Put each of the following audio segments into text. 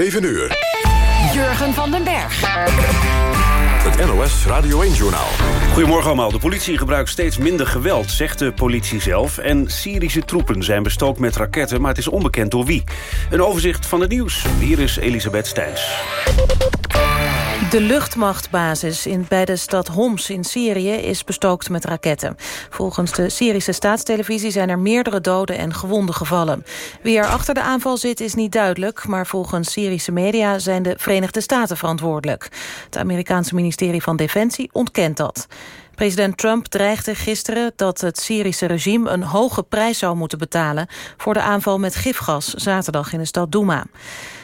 7 uur. Jurgen van den Berg. Het NOS Radio 1-journaal. Goedemorgen allemaal. De politie gebruikt steeds minder geweld, zegt de politie zelf. En Syrische troepen zijn bestookt met raketten, maar het is onbekend door wie. Een overzicht van het nieuws. Hier is Elisabeth Stijns. De luchtmachtbasis in, bij de stad Homs in Syrië is bestookt met raketten. Volgens de Syrische staatstelevisie zijn er meerdere doden en gewonden gevallen. Wie er achter de aanval zit is niet duidelijk... maar volgens Syrische media zijn de Verenigde Staten verantwoordelijk. Het Amerikaanse ministerie van Defensie ontkent dat. President Trump dreigde gisteren dat het Syrische regime een hoge prijs zou moeten betalen voor de aanval met gifgas zaterdag in de stad Douma.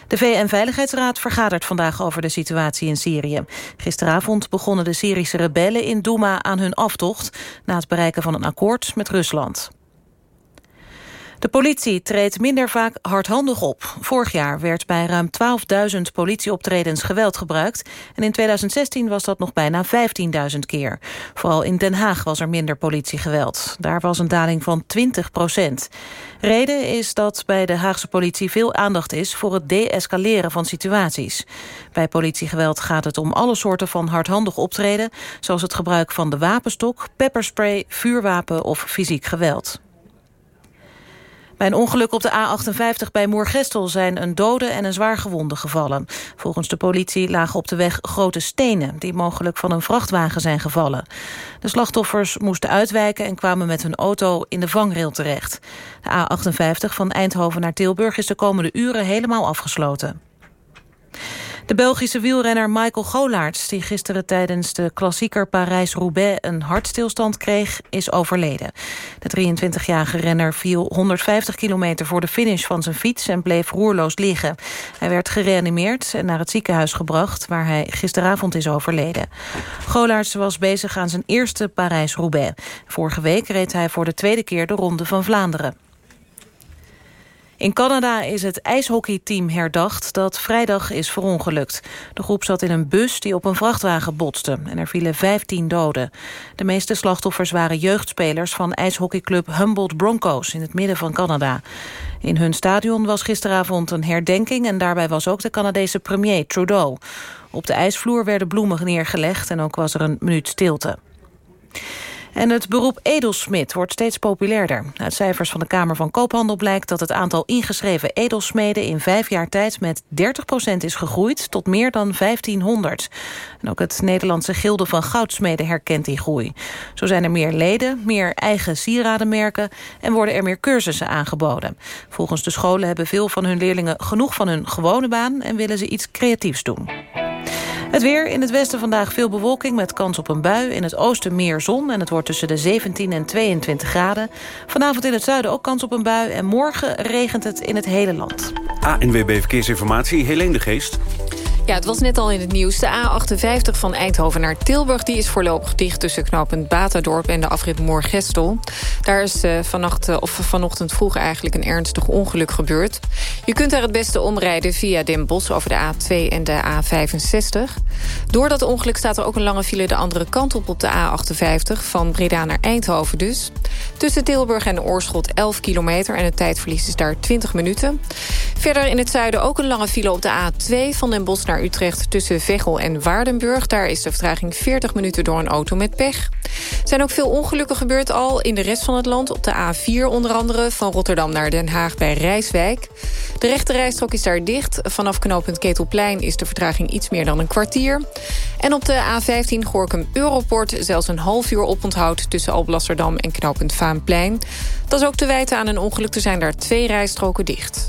De VN-veiligheidsraad vergadert vandaag over de situatie in Syrië. Gisteravond begonnen de Syrische rebellen in Douma aan hun aftocht... na het bereiken van een akkoord met Rusland. De politie treedt minder vaak hardhandig op. Vorig jaar werd bij ruim 12.000 politieoptredens geweld gebruikt... en in 2016 was dat nog bijna 15.000 keer. Vooral in Den Haag was er minder politiegeweld. Daar was een daling van 20 procent. Reden is dat bij de Haagse politie veel aandacht is... voor het deescaleren van situaties. Bij politiegeweld gaat het om alle soorten van hardhandig optreden... zoals het gebruik van de wapenstok, pepperspray, vuurwapen of fysiek geweld. Bij een ongeluk op de A58 bij Moergestel zijn een dode en een zwaar gewonde gevallen. Volgens de politie lagen op de weg grote stenen... die mogelijk van een vrachtwagen zijn gevallen. De slachtoffers moesten uitwijken en kwamen met hun auto in de vangrail terecht. De A58 van Eindhoven naar Tilburg is de komende uren helemaal afgesloten. De Belgische wielrenner Michael Golaerts... die gisteren tijdens de klassieker Parijs-Roubaix... een hartstilstand kreeg, is overleden. De 23-jarige renner viel 150 kilometer voor de finish van zijn fiets... en bleef roerloos liggen. Hij werd gereanimeerd en naar het ziekenhuis gebracht... waar hij gisteravond is overleden. Golaerts was bezig aan zijn eerste Parijs-Roubaix. Vorige week reed hij voor de tweede keer de Ronde van Vlaanderen. In Canada is het ijshockeyteam herdacht dat vrijdag is verongelukt. De groep zat in een bus die op een vrachtwagen botste en er vielen 15 doden. De meeste slachtoffers waren jeugdspelers van ijshockeyclub Humboldt Broncos in het midden van Canada. In hun stadion was gisteravond een herdenking en daarbij was ook de Canadese premier Trudeau. Op de ijsvloer werden bloemen neergelegd en ook was er een minuut stilte. En het beroep edelsmid wordt steeds populairder. Uit cijfers van de Kamer van Koophandel blijkt dat het aantal ingeschreven edelsmeden in vijf jaar tijd met 30% is gegroeid tot meer dan 1500. En ook het Nederlandse Gilde van Goudsmeden herkent die groei. Zo zijn er meer leden, meer eigen sieradenmerken en worden er meer cursussen aangeboden. Volgens de scholen hebben veel van hun leerlingen genoeg van hun gewone baan en willen ze iets creatiefs doen. Het weer in het westen vandaag veel bewolking met kans op een bui. In het oosten meer zon en het wordt tussen de 17 en 22 graden. Vanavond in het zuiden ook kans op een bui. En morgen regent het in het hele land. ANWB Verkeersinformatie, Helene de Geest. Ja, het was net al in het nieuws. De A58 van Eindhoven naar Tilburg die is voorlopig dicht... tussen knooppunt Batadorp en de afrit Moorgestel. Daar is uh, vannacht, uh, of vanochtend vroeg eigenlijk een ernstig ongeluk gebeurd. Je kunt daar het beste omrijden via Den Bosch over de A2 en de A65. Door dat ongeluk staat er ook een lange file de andere kant op op de A58... van Breda naar Eindhoven dus. Tussen Tilburg en Oorschot 11 kilometer... en het tijdverlies is daar 20 minuten. Verder in het zuiden ook een lange file op de A2 van Den Bosch naar Utrecht tussen Veghel en Waardenburg. Daar is de vertraging 40 minuten door een auto met pech. Er zijn ook veel ongelukken gebeurd al in de rest van het land. Op de A4 onder andere, van Rotterdam naar Den Haag bij Rijswijk. De rechte rijstrook is daar dicht. Vanaf knooppunt Ketelplein is de vertraging iets meer dan een kwartier. En op de A15 Gorkum Europort zelfs een half uur oponthoud... tussen Alblasserdam en knooppunt Vaanplein. Dat is ook te wijten aan een ongeluk. Er zijn daar twee rijstroken dicht.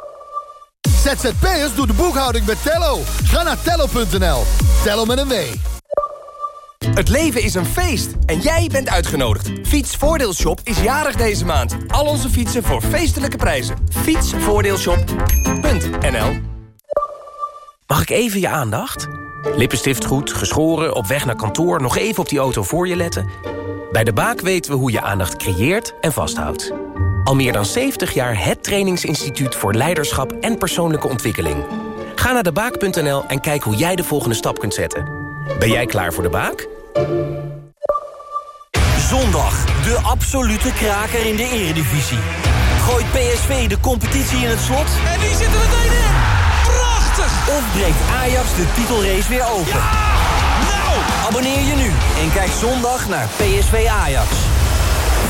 ZZP'ers doet de boekhouding met Tello. Ga naar tello.nl. Tello met een W. Het leven is een feest en jij bent uitgenodigd. Fietsvoordeelshop is jarig deze maand. Al onze fietsen voor feestelijke prijzen. Fietsvoordeelshop.nl Mag ik even je aandacht? Lippenstift goed, geschoren, op weg naar kantoor... nog even op die auto voor je letten? Bij De Baak weten we hoe je aandacht creëert en vasthoudt. Al meer dan 70 jaar het trainingsinstituut voor leiderschap en persoonlijke ontwikkeling. Ga naar debaak.nl en kijk hoe jij de volgende stap kunt zetten. Ben jij klaar voor De Baak? Zondag, de absolute kraker in de eredivisie. Gooit PSV de competitie in het slot? En die zitten meteen in! Prachtig! Of breekt Ajax de titelrace weer open? Nou! Abonneer je nu en kijk zondag naar PSV Ajax.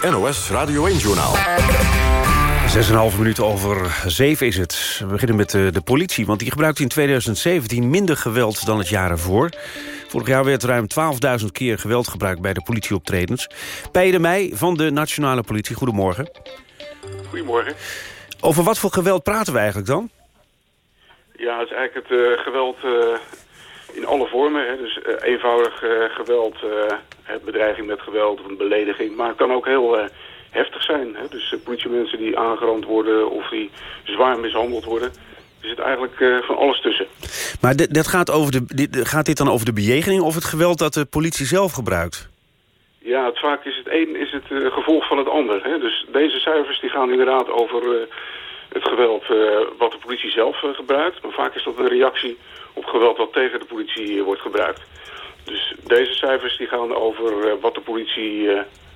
Het NOS Radio 1-journaal. 6,5 minuten over 7 is het. We beginnen met de, de politie, want die gebruikte in 2017 minder geweld dan het jaar ervoor. Vorig jaar werd ruim 12.000 keer geweld gebruikt bij de politieoptredens. Peter de Meij van de Nationale Politie, goedemorgen. Goedemorgen. Over wat voor geweld praten we eigenlijk dan? Ja, het is eigenlijk het uh, geweld uh, in alle vormen. Hè. Dus uh, eenvoudig geweld, bedreiging met geweld of een belediging. Maar het kan ook heel heftig zijn. Hè? Dus politiemensen die aangerand worden of die zwaar mishandeld worden. Er zit eigenlijk van alles tussen. Maar dat gaat, over de, dit, gaat dit dan over de bejegening of het geweld dat de politie zelf gebruikt? Ja, het, vaak is het een is het gevolg van het ander. Hè? Dus deze cijfers die gaan inderdaad over het geweld wat de politie zelf gebruikt. Maar vaak is dat een reactie op geweld wat tegen de politie wordt gebruikt. Dus deze cijfers die gaan over wat de politie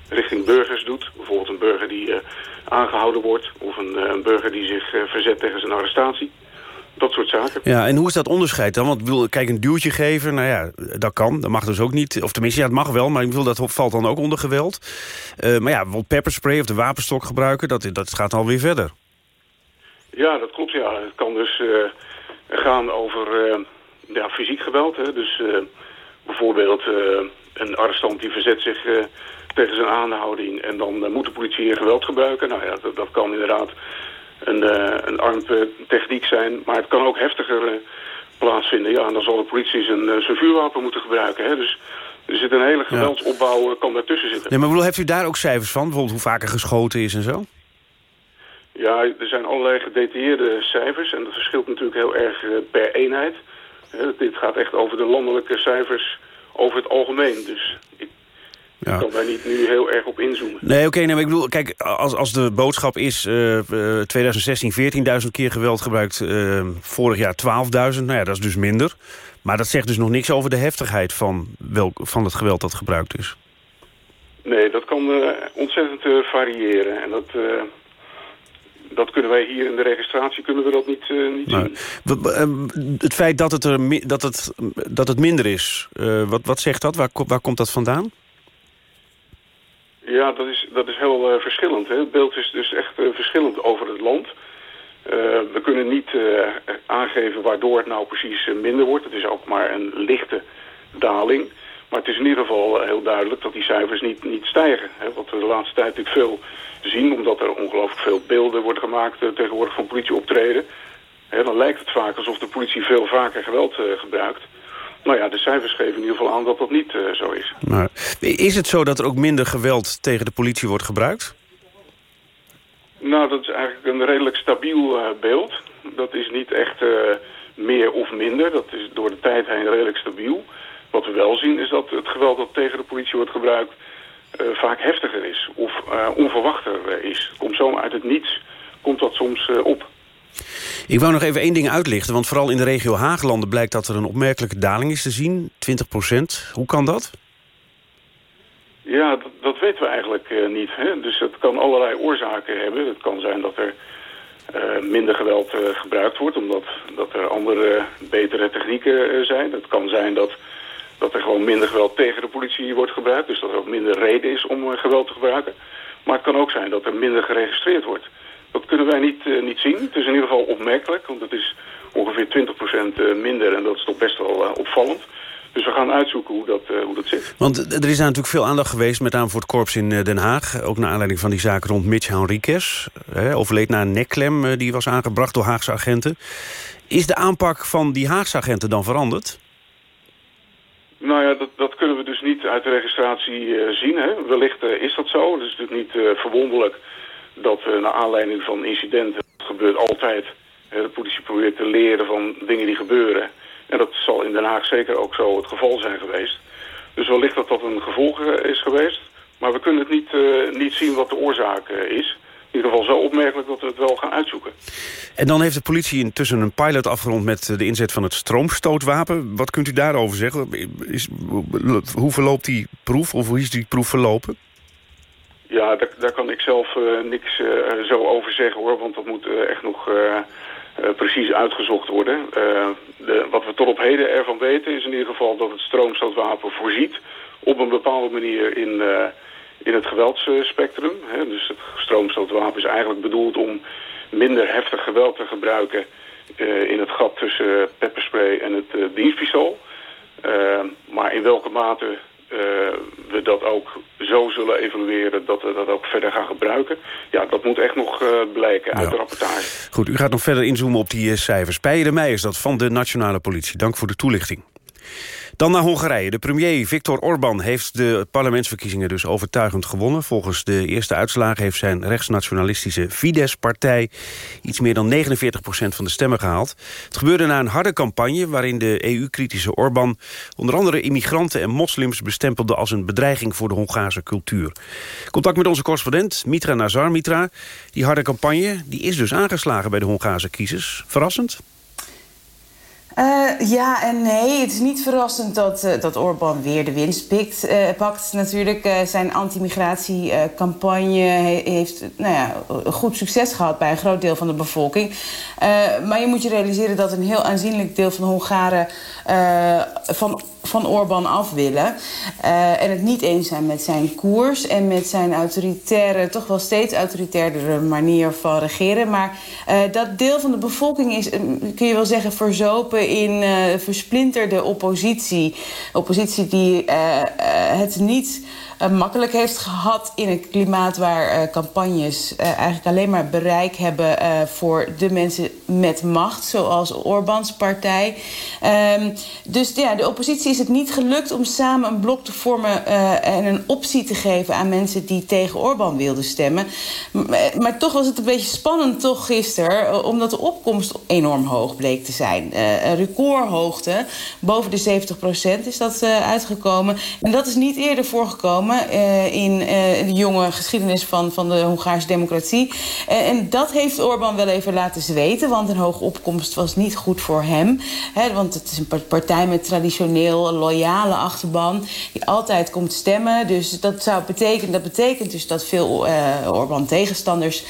richting burgers doet. Bijvoorbeeld een burger die aangehouden wordt of een, burger die zich verzet tegen zijn arrestatie. Dat soort zaken. Ja, en hoe is dat onderscheid dan? Want wil, kijk, een duwtje geven, nou ja, dat kan. Dat mag dus ook niet. Of tenminste, ja, het mag wel, maar ik wil, dat valt dan ook onder geweld. maar ja, bijvoorbeeld pepperspray of de wapenstok gebruiken, dat, dat gaat alweer verder. Ja, dat klopt, ja. Het kan dus gaan over ja, fysiek geweld. Hè. Dus bijvoorbeeld een arrestant die verzet zich tegen zijn aanhouding. En dan moet de politie hier geweld gebruiken. Nou ja, dat, dat kan inderdaad een, een armtechniek zijn. Maar het kan ook heftiger plaatsvinden. Ja, en dan zal de politie zijn, zijn vuurwapen moeten gebruiken. Hè? Dus er zit een hele geweldsopbouw kan daartussen zitten. Nee, maar bedoel, heeft u daar ook cijfers van? Bijvoorbeeld hoe vaker geschoten is en zo? Ja, er zijn allerlei gedetailleerde cijfers. En dat verschilt natuurlijk heel erg per eenheid. dit gaat echt over de landelijke cijfers over het algemeen. Dus ik ja. Ik kan daar niet nu heel erg op inzoomen. Nee, oké, okay, nee, maar ik bedoel, kijk, als, als de boodschap is... Uh, uh, 2016 14.000 keer geweld gebruikt, uh, vorig jaar 12.000. Nou ja, dat is dus minder. Maar dat zegt dus nog niks over de heftigheid van, welk, van het geweld dat gebruikt is. Nee, dat kan uh, ontzettend variëren. En dat, dat kunnen wij hier in de registratie kunnen we dat niet, niet zien. Het feit dat het, er, dat het, dat het minder is, wat, wat zegt dat? Waar, waar komt dat vandaan? Ja, dat is, dat is heel uh, verschillend. Hè. Het beeld is dus echt uh, verschillend over het land. Uh, we kunnen niet aangeven waardoor het nou precies minder wordt. Het is ook maar een lichte daling. Maar het is in ieder geval heel duidelijk dat die cijfers niet, niet stijgen. Hè. Wat we de laatste tijd natuurlijk veel zien, omdat er ongelooflijk veel beelden worden gemaakt tegenwoordig van politieoptreden. Hè, dan lijkt het vaak alsof de politie veel vaker geweld gebruikt. Nou ja, de cijfers geven in ieder geval aan dat dat niet uh, zo is. Maar is het zo dat er ook minder geweld tegen de politie wordt gebruikt? Nou, dat is eigenlijk een redelijk stabiel uh, beeld. Dat is niet echt uh, meer of minder. Dat is door de tijd heen redelijk stabiel. Wat we wel zien is dat het geweld dat tegen de politie wordt gebruikt... vaak heftiger is of onverwachter is. Het komt zomaar uit het niets komt dat soms op. Ik wou nog even één ding uitlichten, want vooral in de regio Haaglanden... blijkt dat er een opmerkelijke daling is te zien, 20 procent. Hoe kan dat? Ja, dat, dat weten we eigenlijk niet. Hè? Dus het kan allerlei oorzaken hebben. Het kan zijn dat er minder geweld gebruikt wordt... omdat dat er andere, betere technieken zijn. Het kan zijn dat dat er gewoon minder geweld tegen de politie wordt gebruikt. Dus dat er ook minder reden is om eh, geweld te gebruiken. Maar het kan ook zijn dat er minder geregistreerd wordt. Dat kunnen wij niet, uh, niet zien. Het is in ieder geval opmerkelijk, want het is ongeveer 20% eh, minder en dat is toch best wel opvallend. Dus we gaan uitzoeken hoe dat, hoe dat zit. Want er is natuurlijk veel aandacht geweest met name voor het korps in Den Haag. Ook naar aanleiding van die zaak rond Mitch Henriquez. overleed na een nekklem die was aangebracht door Haagse agenten. Is de aanpak van die Haagse agenten dan veranderd? Nou ja, dat, dat kunnen we dus niet uit de registratie uh, zien. Hè. Wellicht uh, is dat zo. Het is natuurlijk niet uh, verwonderlijk dat naar aanleiding van incidenten... dat gebeurt altijd. de politie probeert te leren van dingen die gebeuren. En dat zal in Den Haag zeker ook zo het geval zijn geweest. Dus wellicht dat dat een gevolg is geweest. Maar we kunnen het niet, niet zien wat de oorzaak is in ieder geval zo opmerkelijk dat we het wel gaan uitzoeken. En dan heeft de politie intussen een pilot afgerond met de inzet van het stroomstootwapen. Wat kunt u daarover zeggen? Is, hoe verloopt die proef of hoe is die proef verlopen? Ja, daar, daar kan ik zelf uh, niks uh, zo over zeggen hoor, want dat moet uh, echt nog precies uitgezocht worden. De, wat we tot op heden ervan weten is in ieder geval dat het stroomstootwapen voorziet op een bepaalde manier in in het geweldsspectrum. Hè. Dus het stroomstootwapen is eigenlijk bedoeld om minder heftig geweld te gebruiken uh, in het gat tussen pepperspray en het dienstpistool. Uh, maar in welke mate we dat ook zo zullen evalueren dat we dat ook verder gaan gebruiken. Ja, dat moet echt nog blijken uit de rapportage. Goed, u gaat nog verder inzoomen op die cijfers. Peijer de Meijers, dat van de Nationale Politie. Dank voor de toelichting. Dan naar Hongarije. De premier Viktor Orbán heeft de parlementsverkiezingen dus overtuigend gewonnen. Volgens de eerste uitslagen heeft zijn rechtsnationalistische Fidesz-partij... iets meer dan 49% van de stemmen gehaald. Het gebeurde na een harde campagne waarin de EU-kritische Orbán... onder andere immigranten en moslims bestempelde als een bedreiging voor de Hongaarse cultuur. Contact met onze correspondent Mitra Nazar. Mitra, die harde campagne die is dus aangeslagen bij de Hongaarse kiezers. Verrassend? Uh, ja en nee. Het is niet verrassend dat, uh, dat Orbán weer de winst pikt, uh, pakt. Natuurlijk, zijn anti-migratiecampagne he heeft nou ja, goed succes gehad bij een groot deel van de bevolking. maar je moet je realiseren dat een heel aanzienlijk deel van de Hongaren van van Orbán af willen. Uh, en het niet eens zijn met zijn koers en met zijn autoritaire, toch wel steeds autoritairdere manier van regeren. Maar uh, dat deel van de bevolking is, kun je wel zeggen, verzopen in versplinterde oppositie. Oppositie die het niet makkelijk heeft gehad in een klimaat waar uh, campagnes uh, eigenlijk alleen maar bereik hebben voor de mensen met macht, zoals Orbans partij. Um, dus ja, de oppositie is het niet gelukt om samen een blok te vormen en een optie te geven aan mensen die tegen Orbán wilden stemmen. Maar toch was het een beetje spannend toch gisteren, omdat de opkomst enorm hoog bleek te zijn. een recordhoogte, boven de 70 procent is dat uitgekomen. En dat is niet eerder voorgekomen uh, in uh, de jonge geschiedenis van, van de Hongaarse democratie. Uh, en dat heeft Orbán wel even laten zweten, want een hoge opkomst was niet goed voor hem. Hè, want het is een partij met traditioneel loyale achterban die altijd komt stemmen. Dus dat zou betekenen, dat betekent dus dat veel Orbán tegenstanders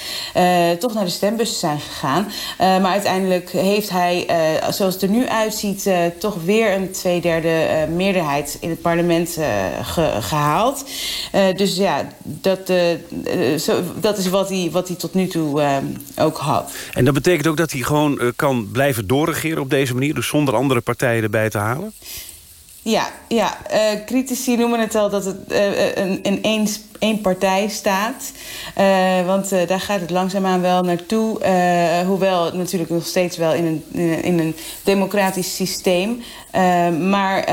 toch naar de stembus zijn gegaan. maar uiteindelijk heeft hij, zoals het er nu uitziet, toch weer een tweederde meerderheid in het parlement ge gehaald. Uh, dus ja, dat, uh, zo, dat is wat hij, wat hij tot nu toe ook had. En dat betekent ook dat hij gewoon kan blijven doorregeren op deze manier... dus zonder andere partijen erbij te halen? Ja, ja. Uh, critici noemen het al dat het uh, een, een één, partij staat. Want daar gaat het langzaamaan wel naartoe. hoewel het natuurlijk nog steeds wel in een, in een democratisch systeem. maar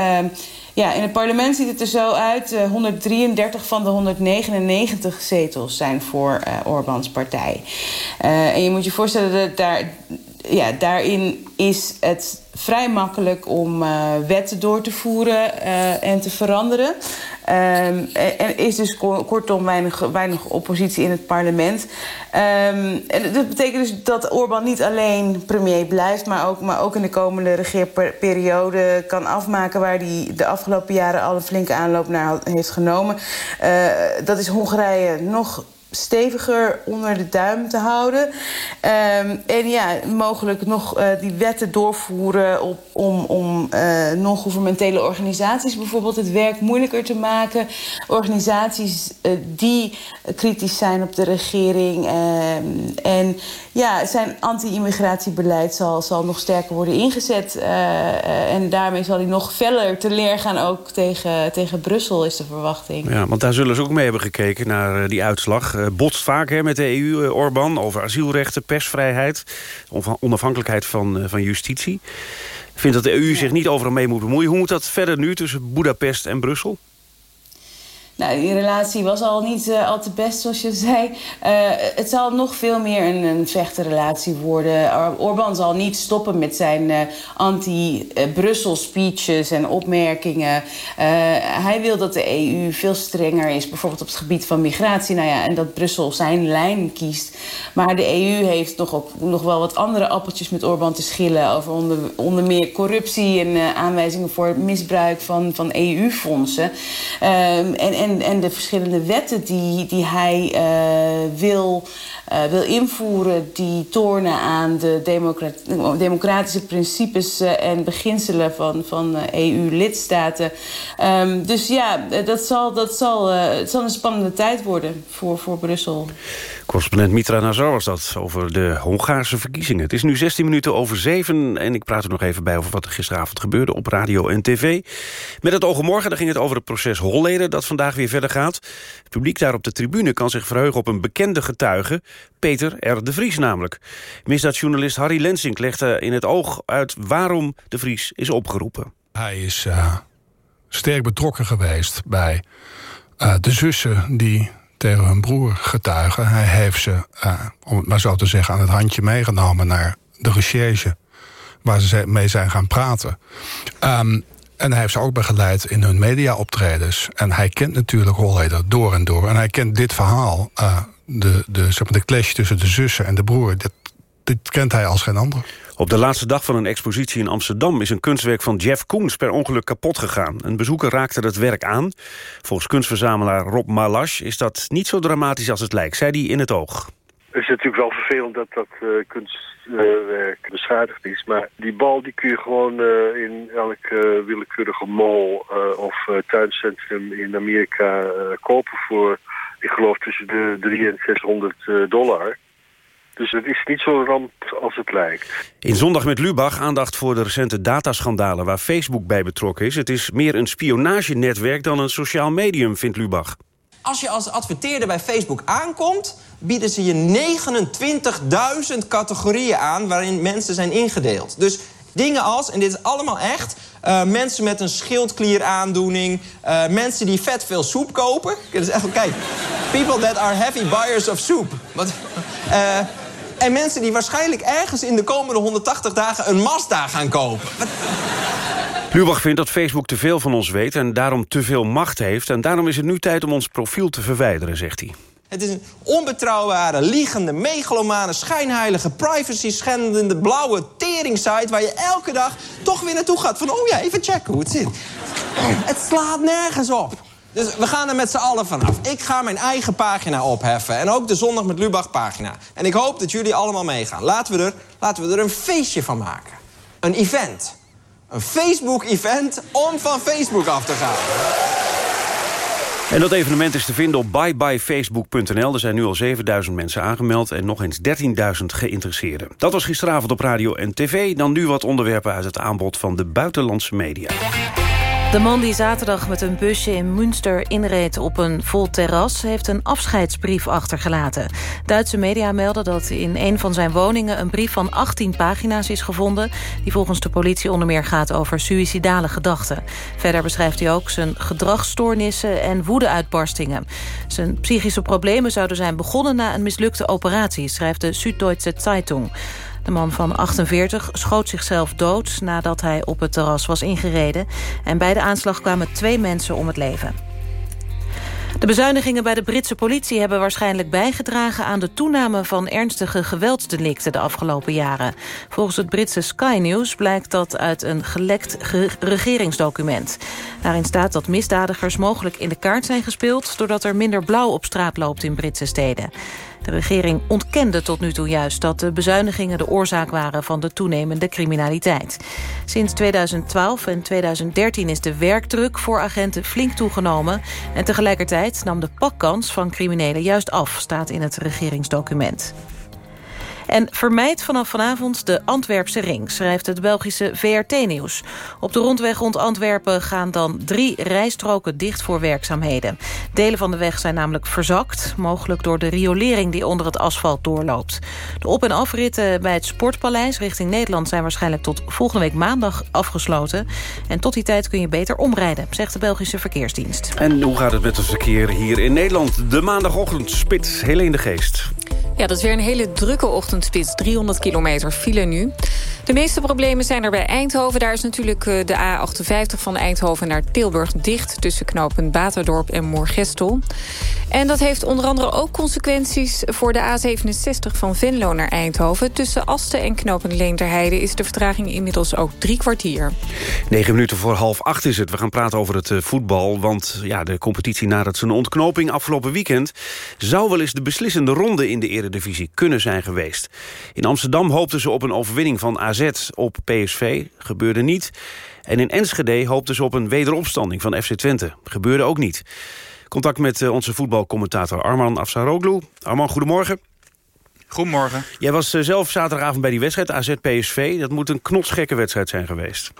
ja, in het parlement ziet het er zo uit. Uh, 133 van de 199 zetels zijn voor Orbáns partij. En je moet je voorstellen dat daar ja, daarin is het vrij makkelijk om uh, wetten door te voeren uh, en te veranderen. Um, er is dus kortom weinig, weinig oppositie in het parlement. Um, en dat betekent dus dat Orbán niet alleen premier blijft... maar ook, maar ook in de komende regeerperiode kan afmaken... waar hij de afgelopen jaren al een flinke aanloop naar heeft genomen. Dat is Hongarije nog steviger onder de duim te houden. Um, en ja, mogelijk nog uh, die wetten doorvoeren op, om, om uh, non-governementele organisaties bijvoorbeeld het werk moeilijker te maken. Organisaties uh, die kritisch zijn op de regering. Um, en ja, zijn anti-immigratiebeleid zal, zal nog sterker worden ingezet. en daarmee zal hij nog feller te leer gaan ook tegen, tegen Brussel, is de verwachting. Ja, want daar zullen ze ook mee hebben gekeken naar die uitslag botst vaak hè, met de EU, uh, Orbán... over asielrechten, persvrijheid, onafhankelijkheid van, uh, van justitie. Vindt dat de EU zich niet overal mee moet bemoeien. Hoe moet dat verder nu tussen Budapest en Brussel? Nou, die relatie was al niet uh, al te best, zoals je zei. Uh, het zal nog veel meer een, een vechtenrelatie worden. Orbán zal niet stoppen met zijn uh, anti-Brussel-speeches en opmerkingen. hij wil dat de EU veel strenger is, bijvoorbeeld op het gebied van migratie. Nou ja, en dat Brussel zijn lijn kiest. Maar de EU heeft nog, nog wel wat andere appeltjes met Orbán te schillen... over onder, onder meer corruptie en aanwijzingen voor misbruik van, van EU-fondsen. en, en en, en de verschillende wetten die, die hij uh, wil, uh, wil invoeren... die tornen aan de democratische principes uh, en beginselen van, van EU-lidstaten. Um, dus ja, dat zal, dat zal, het zal een spannende tijd worden voor, voor Brussel. Correspondent Mitra Nazar was dat over de Hongaarse verkiezingen. Het is nu 16 minuten over 7 en ik praat er nog even bij... over wat er gisteravond gebeurde op radio en tv. Met het oog op morgen ging het over het proces Holleden... dat vandaag weer verder gaat. Het publiek daar op de tribune kan zich verheugen op een bekende getuige... Peter R. de Vries namelijk. Misdaadjournalist Harry Lensink legde in het oog uit... waarom de Vries is opgeroepen. Hij is uh, sterk betrokken geweest bij uh, de zussen... die tegen hun broer getuigen. Hij heeft ze, uh, om het maar zo te zeggen, aan het handje meegenomen naar de recherche. Waar ze mee zijn gaan praten. Um, en hij heeft ze ook begeleid in hun mediaoptredens. En hij kent natuurlijk Holleder door en door. En hij kent dit verhaal, uh, de, de, de clash tussen de zussen en de broer. Dit kent hij als geen ander. Op de laatste dag van een expositie in Amsterdam... is een kunstwerk van Jeff Koens per ongeluk kapot gegaan. Een bezoeker raakte het werk aan. Volgens kunstverzamelaar Rob Malasch is dat niet zo dramatisch als het lijkt... zei hij in het oog. Het is natuurlijk wel vervelend dat dat uh, kunstwerk uh, beschadigd is. Maar die bal die kun je gewoon uh, in elk willekeurige mall of tuincentrum in Amerika kopen voor... ik geloof tussen de 300 en 600 dollar. Dus het is niet zo ramp als het lijkt. In Zondag met Lubach aandacht voor de recente dataschandalen... waar Facebook bij betrokken is. Het is meer een spionagenetwerk dan een sociaal medium, vindt Lubach. Als je als adverteerder bij Facebook aankomt... bieden ze je 29.000 categorieën aan waarin mensen zijn ingedeeld. Dus dingen als, en dit is allemaal echt... Uh, mensen met een schildklieraandoening... Uh, mensen die vet veel soep kopen. Dat is echt, kijk, people that are heavy buyers of soup. Wat, uh, en mensen die waarschijnlijk ergens in de komende 180 dagen een Mazda gaan kopen. Lubach vindt dat Facebook te veel van ons weet en daarom te veel macht heeft. En daarom is het nu tijd om ons profiel te verwijderen, zegt hij. Het is een onbetrouwbare, liegende, megalomane, schijnheilige, privacy-schendende, blauwe tering-site... waar je elke dag toch weer naartoe gaat van... oh ja, even checken hoe het zit. Het slaat nergens op. Dus we gaan er met z'n allen vanaf. Ik ga mijn eigen pagina opheffen. En ook de Zondag met Lubach pagina. En ik hoop dat jullie allemaal meegaan. Laten we er, laten we er een feestje van maken. Een event. Een Facebook-event om van Facebook af te gaan. En dat evenement is te vinden op byebyefacebook.nl. Er zijn nu al 7000 mensen aangemeld en nog eens 13.000 geïnteresseerden. Dat was gisteravond op radio en tv. Dan nu wat onderwerpen uit het aanbod van de buitenlandse media. De man die zaterdag met een busje in Münster inreed op een vol terras... heeft een afscheidsbrief achtergelaten. Duitse media melden dat in een van zijn woningen... een brief van 18 pagina's is gevonden... die volgens de politie onder meer gaat over suïcidale gedachten. Verder beschrijft hij ook zijn gedragsstoornissen en woedeuitbarstingen. Zijn psychische problemen zouden zijn begonnen na een mislukte operatie... schrijft de Süddeutsche Zeitung. De man van 48 schoot zichzelf dood nadat hij op het terras was ingereden. En bij de aanslag kwamen twee mensen om het leven. De bezuinigingen bij de Britse politie hebben waarschijnlijk bijgedragen aan de toename van ernstige geweldsdelicten de afgelopen jaren. Volgens het Britse Sky News blijkt dat uit een gelekt regeringsdocument. Daarin staat dat misdadigers mogelijk in de kaart zijn gespeeld doordat er minder blauw op straat loopt in Britse steden. De regering ontkende tot nu toe juist dat de bezuinigingen de oorzaak waren van de toenemende criminaliteit. Sinds 2012 en 2013 is de werkdruk voor agenten flink toegenomen en tegelijkertijd nam de pakkans van criminelen juist af, staat in het regeringsdocument. En vermijd vanaf vanavond de Antwerpse ring, schrijft het Belgische VRT-nieuws. Op de rondweg rond Antwerpen gaan dan drie rijstroken dicht voor werkzaamheden. Delen van de weg zijn namelijk verzakt, mogelijk door de riolering die onder het asfalt doorloopt. De op- en afritten bij het Sportpaleis richting Nederland zijn waarschijnlijk tot volgende week maandag afgesloten. En tot die tijd kun je beter omrijden, zegt de Belgische Verkeersdienst. En hoe gaat het met het verkeer hier in Nederland? De maandagochtend spits, Helene de Geest. Ja, dat is weer een hele drukke ochtendspits. 300 kilometer file nu. De meeste problemen zijn er bij Eindhoven. Daar is natuurlijk eh, de A58 van Eindhoven naar Tilburg dicht... tussen knooppunt Baterdorp en Moorgestel. En dat heeft onder andere ook consequenties voor de A67 van Venlo naar Eindhoven. Tussen Asten en knooppunt Leenderheide is de vertraging inmiddels ook drie kwartier. Negen minuten voor half acht is het. We gaan praten over het eh, voetbal. Want ja, de competitie nadat zijn ontknoping afgelopen weekend... zou wel eens de beslissende ronde in de eredivisie kunnen zijn geweest. In Amsterdam hoopten ze op een overwinning van AZ op PSV. Gebeurde niet. En in Enschede hoopten ze op een wederopstanding van FC Twente. Gebeurde ook niet. Contact met eh, onze voetbalcommentator Arman Afsaroglu. Arman, goedemorgen. Goedemorgen. Jij was eh, zelf zaterdagavond bij die wedstrijd, AZ-PSV. Dat moet een knotsgekke wedstrijd zijn geweest.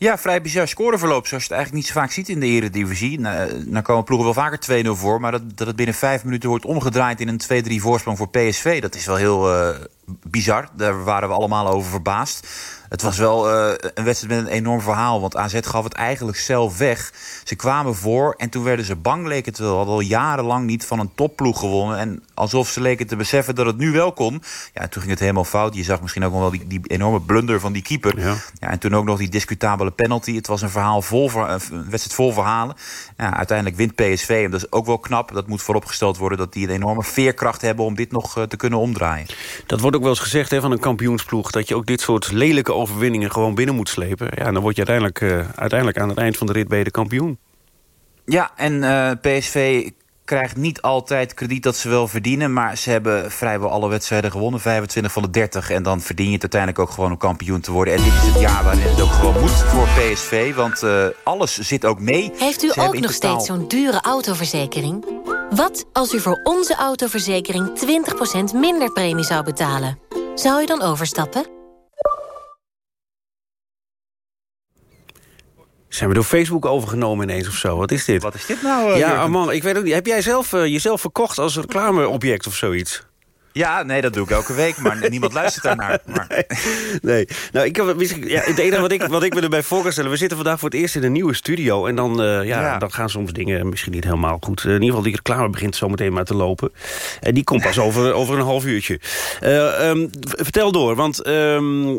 Ja, vrij bizar scoreverloop, zoals je het eigenlijk niet zo vaak ziet in de Eredivisie. Nou, komen ploegen wel vaker 2-0 voor, maar dat, dat het binnen vijf minuten wordt omgedraaid in een 2-3 voorsprong voor PSV, dat is wel heel uh, bizar. Daar waren we allemaal over verbaasd. Het was wel uh, een wedstrijd met een enorm verhaal. Want AZ gaf het eigenlijk zelf weg. Ze kwamen voor en toen werden ze bang, leek het wel. Hadden al jarenlang niet van een topploeg gewonnen. En alsof ze leken te beseffen dat het nu wel kon. Ja, toen ging het helemaal fout. Je zag misschien ook wel die, die enorme blunder van die keeper. Ja. ja. en toen ook nog die discutabele penalty. Het was een, verhaal vol, een wedstrijd vol verhalen. Ja, uiteindelijk wint PSV. En dat is ook wel knap. Dat moet vooropgesteld worden dat die een enorme veerkracht hebben... om dit nog uh, te kunnen omdraaien. Dat wordt ook wel eens gezegd hè, van een kampioensploeg. Dat je ook dit soort lelijke overwinningen gewoon binnen moet slepen. Ja, dan word je uiteindelijk, uh, uiteindelijk aan het eind van de rit je de kampioen. Ja, en uh, PSV krijgt niet altijd krediet dat ze wel verdienen. Maar ze hebben vrijwel alle wedstrijden gewonnen. 25 van de 30. En dan verdien je het uiteindelijk ook gewoon om kampioen te worden. En dit is het jaar waarin het ook gewoon moet voor PSV. Want uh, alles zit ook mee. Heeft u ze ook nog steeds zo'n dure autoverzekering? Wat als u voor onze autoverzekering 20% minder premie zou betalen? Zou u dan overstappen? Zijn we door Facebook overgenomen ineens of zo? Wat is dit? Wat is dit nou? Uh, ja, man, ik weet ook niet. Heb jij zelf uh, jezelf verkocht als reclameobject of zoiets? Ja, nee, dat doe ik elke week, maar niemand luistert daarnaar. Maar... Nee, nee. Nou, ik, ja, het enige wat ik, wat ik me erbij voor kan stellen... we zitten vandaag voor het eerst in een nieuwe studio... en dan, uh, ja, ja, dan gaan soms dingen misschien niet helemaal goed. in ieder geval, die reclame begint zometeen maar te lopen. En die komt pas over, over een half uurtje. Uh, um, vertel door, want um, uh,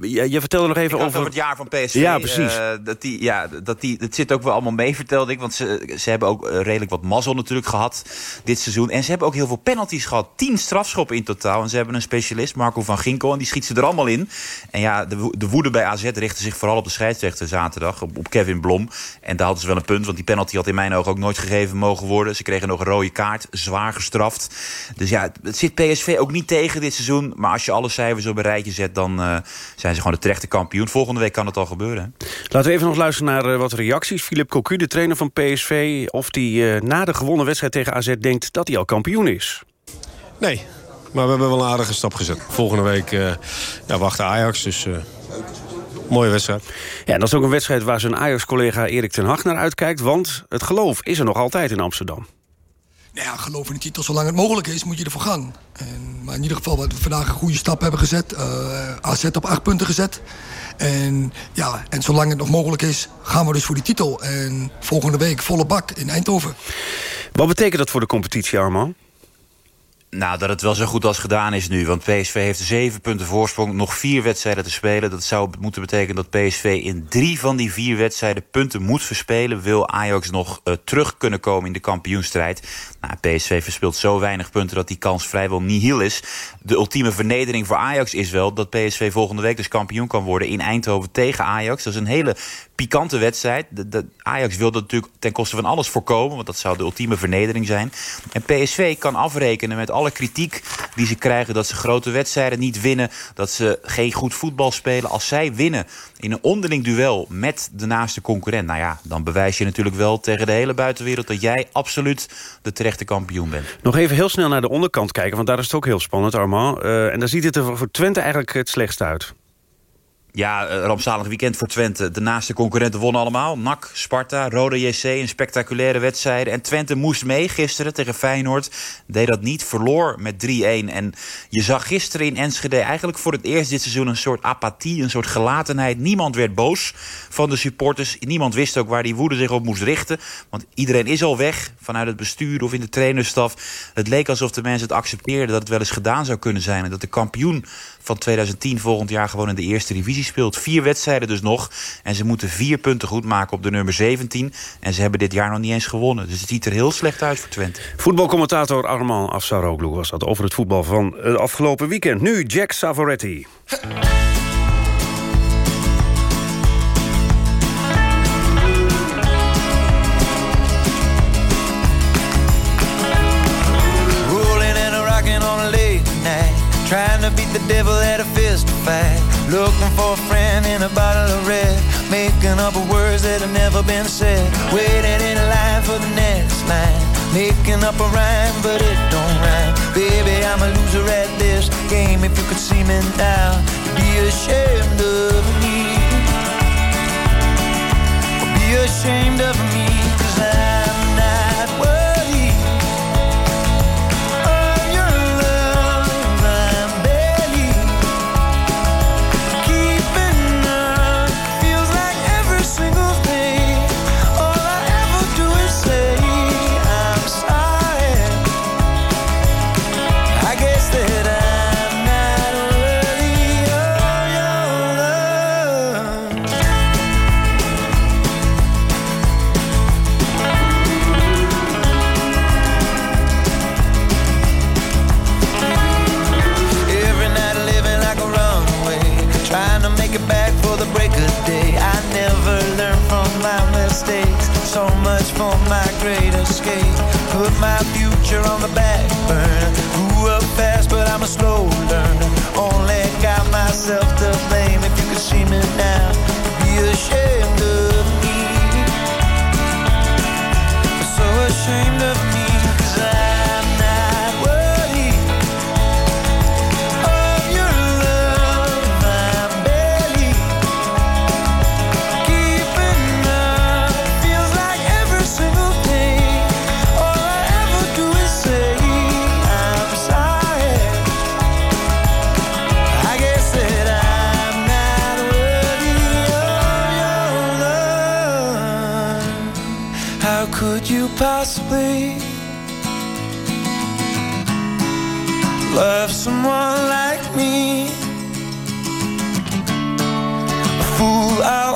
je, je vertelde nog even over... over... het jaar van PSV. Ja, precies. dat die, ja, dat die, het zit ook wel allemaal mee, vertelde ik. Want ze, ze hebben ook redelijk wat mazzel natuurlijk gehad dit seizoen. En ze hebben ook heel veel penalties gehad. Tien strafschoppen in totaal. En ze hebben een specialist, Marco van Ginkel, en die schiet ze er allemaal in. En ja, de, de woede bij AZ richtte zich vooral op de scheidsrechter zaterdag, op, Kevin Blom. En daar hadden ze wel een punt, want die penalty had in mijn ogen ook nooit gegeven mogen worden. Ze kregen nog een rode kaart, zwaar gestraft. Dus ja, het zit PSV ook niet tegen dit seizoen. Maar als je alle cijfers op een rijtje zet, dan uh, zijn ze gewoon de terechte kampioen. Volgende week kan het al gebeuren. Laten we even nog luisteren naar uh, wat reacties. Philip Cocu, de trainer van PSV, of die uh, na de gewonnen wedstrijd tegen AZ denkt dat hij al kampioen is. Nee, maar we hebben wel een aardige stap gezet. Volgende week uh, ja, wacht Ajax, dus uh, mooie wedstrijd. Ja, dat is ook een wedstrijd waar zijn Ajax-collega Erik ten Hag naar uitkijkt... want het geloof is er nog altijd in Amsterdam. Nou ja, geloof in de titel, zolang het mogelijk is, moet je ervoor gaan. En, maar in ieder geval, wat we vandaag een goede stap hebben gezet. Uh, AZ op acht punten gezet. En, ja, en zolang het nog mogelijk is, gaan we dus voor die titel. En volgende week volle bak in Eindhoven. Wat betekent dat voor de competitie, Arman? Nou, dat het wel zo goed als gedaan is nu. Want PSV heeft zeven punten voorsprong, nog vier wedstrijden te spelen. Dat zou moeten betekenen dat PSV in drie van die vier wedstrijden punten moet verspelen. Wil Ajax nog uh, terug kunnen komen in de kampioenstrijd. Nou, PSV verspeelt zo weinig punten dat die kans vrijwel nihil is. De ultieme vernedering voor Ajax is wel dat PSV volgende week dus kampioen kan worden in Eindhoven tegen Ajax. Dat is een hele pikante wedstrijd. De, Ajax wil dat natuurlijk ten koste van alles voorkomen, want dat zou de ultieme vernedering zijn. En PSV kan afrekenen met alle kritiek die ze krijgen... dat ze grote wedstrijden niet winnen, dat ze geen goed voetbal spelen. Als zij winnen in een onderling duel met de naaste concurrent... nou ja, dan bewijs je natuurlijk wel tegen de hele buitenwereld... dat jij absoluut de terechte kampioen bent. Nog even heel snel naar de onderkant kijken, want daar is het ook heel spannend, Armand. Uh, en daar ziet het er voor Twente eigenlijk het slechtst uit. Ja, een rampzalig weekend voor Twente. De naaste concurrenten wonnen allemaal. NAC, Sparta, Rode JC, een spectaculaire wedstrijd. En Twente moest mee gisteren tegen Feyenoord. Deed dat niet, verloor met 3-1. En je zag gisteren in Enschede eigenlijk voor het eerst dit seizoen... een soort apathie, een soort gelatenheid. Niemand werd boos van de supporters. Niemand wist ook waar die woede zich op moest richten. Want iedereen is al weg, vanuit het bestuur of in de trainerstaf. Het leek alsof de mensen het accepteerden dat het wel eens gedaan zou kunnen zijn. En dat de kampioen van 2010 volgend jaar gewoon in de eerste divisie speelt. Vier wedstrijden dus nog. En ze moeten vier punten goed maken op de nummer 17. En ze hebben dit jaar nog niet eens gewonnen. Dus het ziet er heel slecht uit voor Twente. Voetbalcommentator Armand Afsaroglu was dat over het voetbal van het afgelopen weekend. Nu Jack Savoretti. Looking for a friend in a bottle of red. Making up words that have never been said. Waiting in line for the next line. Making up a rhyme, but it don't rhyme. Baby, I'm a loser at this game. If you could see me now, you'd be ashamed of me. Be ashamed of me, great escape. Put my future on the back burner. Grew up fast, but I'm a slow learner. Only got myself to blame. If you could see me now, be ashamed of me. So ashamed of could you possibly love someone like me? A fool I'll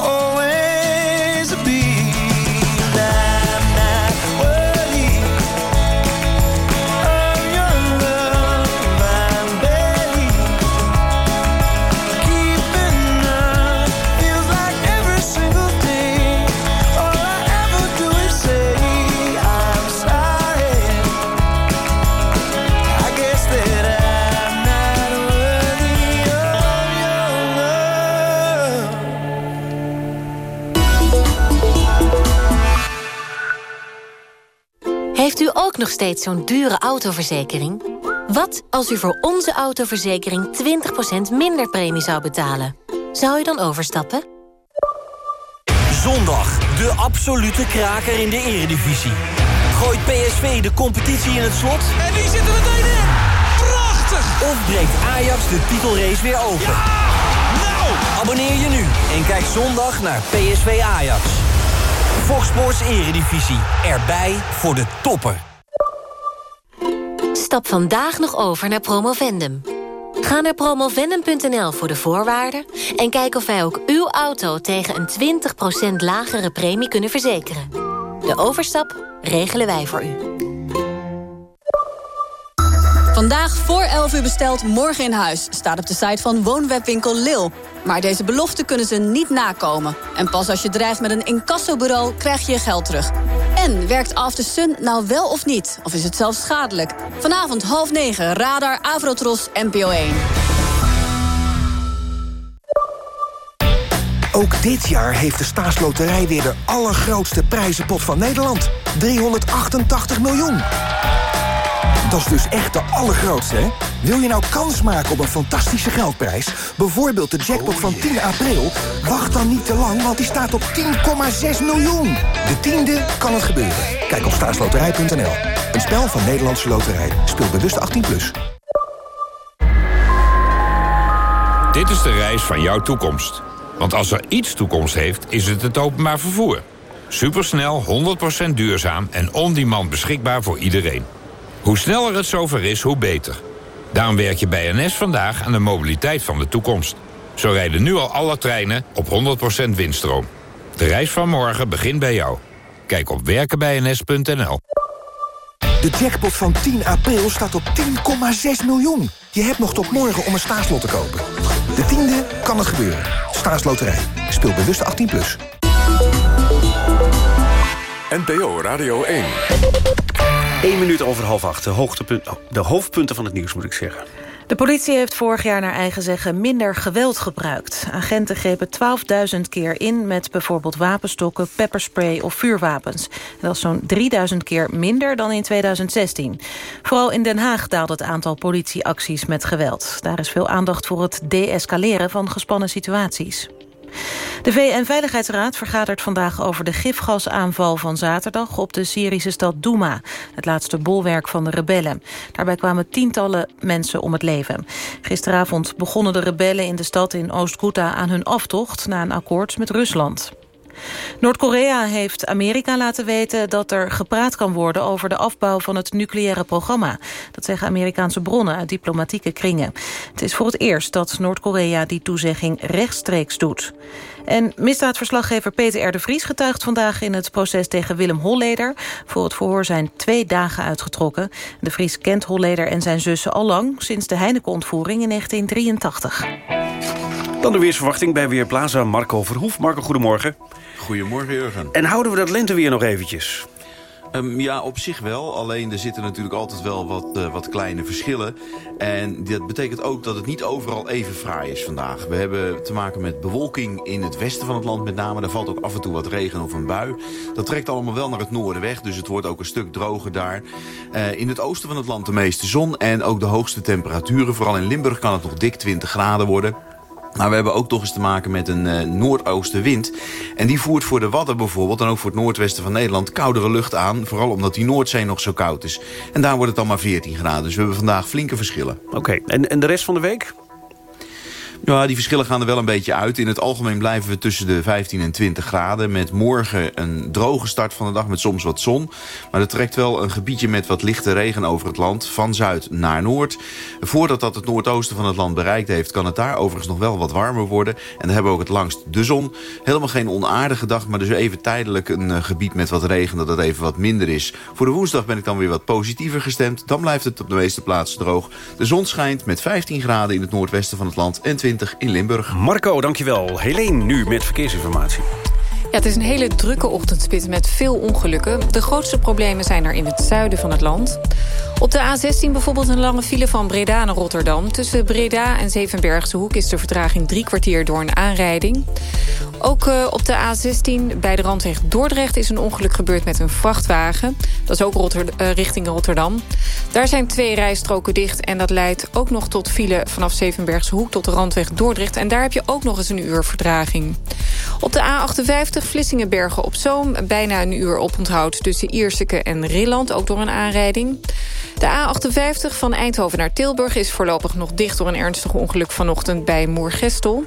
ook nog steeds zo'n dure autoverzekering? Wat als u voor onze autoverzekering 20% minder premie zou betalen? Zou u dan overstappen? Zondag, de absolute kraker in de eredivisie. Gooit PSV de competitie in het slot? En die zitten meteen in. Prachtig. Of breekt Ajax de titelrace weer open? Nou. Abonneer je nu en kijk zondag naar PSV Ajax. Fox Sports Eredivisie. Erbij voor de toppen. Stap vandaag nog over naar Promovendum. Ga naar promovendum.nl voor de voorwaarden... en kijk of wij ook uw auto tegen een 20% lagere premie kunnen verzekeren. De overstap regelen wij voor u. Vandaag voor 11 uur besteld, morgen in huis. Staat op de site van woonwebwinkel Lil. Maar deze belofte kunnen ze niet nakomen. En pas als je dreigt met een incassobureau, krijg je je geld terug. En werkt After Sun nou wel of niet? Of is het zelfs schadelijk? Vanavond half negen, Radar, Avrotros, NPO 1. Ook dit jaar heeft de staatsloterij weer de allergrootste prijzenpot van Nederland. 388 miljoen. Dat is dus echt de allergrootste, hè? Wil je nou kans maken op een fantastische geldprijs? Bijvoorbeeld de jackpot van 10 april? Wacht dan niet te lang, want die staat op 10,6 miljoen. De tiende kan het gebeuren. Kijk op staatsloterij.nl. Een spel van Nederlandse Loterij. Speel bewust 18+. Plus. Dit is de reis van jouw toekomst. Want als er iets toekomst heeft, is het het openbaar vervoer. Supersnel, 100% duurzaam en on-demand beschikbaar voor iedereen. Hoe sneller het zover is, hoe beter. Daarom werk je bij NS vandaag aan de mobiliteit van de toekomst. Zo rijden nu al alle treinen op 100% windstroom. De reis van morgen begint bij jou. Kijk op werkenbijns.nl. De jackpot van 10 april staat op 10,6 miljoen. Je hebt nog tot morgen om een staatslot te kopen. De tiende kan het gebeuren. Staatsloterij. Speel bewust 18+. Plus. NPO Radio 1. 1 minuut over half acht. De, de hoofdpunten van het nieuws, moet ik zeggen. De politie heeft vorig jaar naar eigen zeggen minder geweld gebruikt. Agenten grepen 12.000 keer in met bijvoorbeeld wapenstokken, pepperspray of vuurwapens. Dat is zo'n 3.000 keer minder dan in 2016. Vooral in Den Haag daalde het aantal politieacties met geweld. Daar is veel aandacht voor het deescaleren van gespannen situaties. De VN-veiligheidsraad vergadert vandaag over de gifgasaanval van zaterdag op de Syrische stad Douma, het laatste bolwerk van de rebellen. Daarbij kwamen tientallen mensen om het leven. Gisteravond begonnen de rebellen in de stad in Oost-Ghouta aan hun aftocht na een akkoord met Rusland. Noord-Korea heeft Amerika laten weten dat er gepraat kan worden over de afbouw van het nucleaire programma. Dat zeggen Amerikaanse bronnen uit diplomatieke kringen. Het is voor het eerst dat Noord-Korea die toezegging rechtstreeks doet. En misdaadverslaggever Peter R. de Vries getuigt vandaag in het proces tegen Willem Holleder. Voor het verhoor zijn twee dagen uitgetrokken. De Vries kent Holleder en zijn zussen al lang, sinds de Heineken-ontvoering in 1983. Dan de weersverwachting bij Weerplaza Marco Verhoef. Marco, goedemorgen. Goedemorgen, Jurgen. En houden we dat lenteweer nog eventjes? Um, ja, op zich wel. Alleen er zitten natuurlijk altijd wel wat, uh, wat kleine verschillen. En dat betekent ook dat het niet overal even fraai is vandaag. We hebben te maken met bewolking in het westen van het land met name. Daar valt ook af en toe wat regen of een bui. Dat trekt allemaal wel naar het noorden weg, dus het wordt ook een stuk droger daar. Uh, in het oosten van het land de meeste zon en ook de hoogste temperaturen. Vooral in Limburg kan het nog dik 20 graden worden. Maar we hebben ook toch eens te maken met een uh, noordoostenwind. En die voert voor de Wadden bijvoorbeeld... en ook voor het noordwesten van Nederland koudere lucht aan. Vooral omdat die Noordzee nog zo koud is. En daar wordt het dan maar 14 graden. Dus we hebben vandaag flinke verschillen. Oké, en, en de rest van de week? Ja, die verschillen gaan er wel een beetje uit. In het algemeen blijven we tussen de 15 en 20 graden. Met morgen een droge start van de dag met soms wat zon. Maar er trekt wel een gebiedje met wat lichte regen over het land. Van zuid naar noord. Voordat dat het noordoosten van het land bereikt heeft... kan het daar overigens nog wel wat warmer worden. En dan hebben we ook het langst de zon. Helemaal geen onaardige dag, maar dus even tijdelijk een uh, gebied met wat regen... dat het even wat minder is. Voor de woensdag ben ik dan weer wat positiever gestemd. Dan blijft het op de meeste plaatsen droog. De zon schijnt met 15 graden in het noordwesten van het land... en 20 in Limburg. Marco, dankjewel. Helene, nu met verkeersinformatie. Het is een hele drukke ochtendspit met veel ongelukken. De grootste problemen zijn er in het zuiden van het land. Op de A16 bijvoorbeeld een lange file van Breda naar Rotterdam. Tussen Breda en Zevenbergse Hoek is de vertraging drie kwartier door een aanrijding. Ook uh, op de A16 bij de randweg Dordrecht is een ongeluk gebeurd met een vrachtwagen. Dat is ook uh, richting Rotterdam. Daar zijn twee rijstroken dicht en dat leidt ook nog tot file vanaf Zevenbergse Hoek tot de randweg Dordrecht. En daar heb je ook nog eens een uur vertraging. Op de A58 Vlissingenbergen op Zoom bijna een uur oponthoud tussen Ierseke en Rilland, ook door een aanrijding. De A58 van Eindhoven naar Tilburg is voorlopig nog dicht... door een ernstig ongeluk vanochtend bij Moergestel.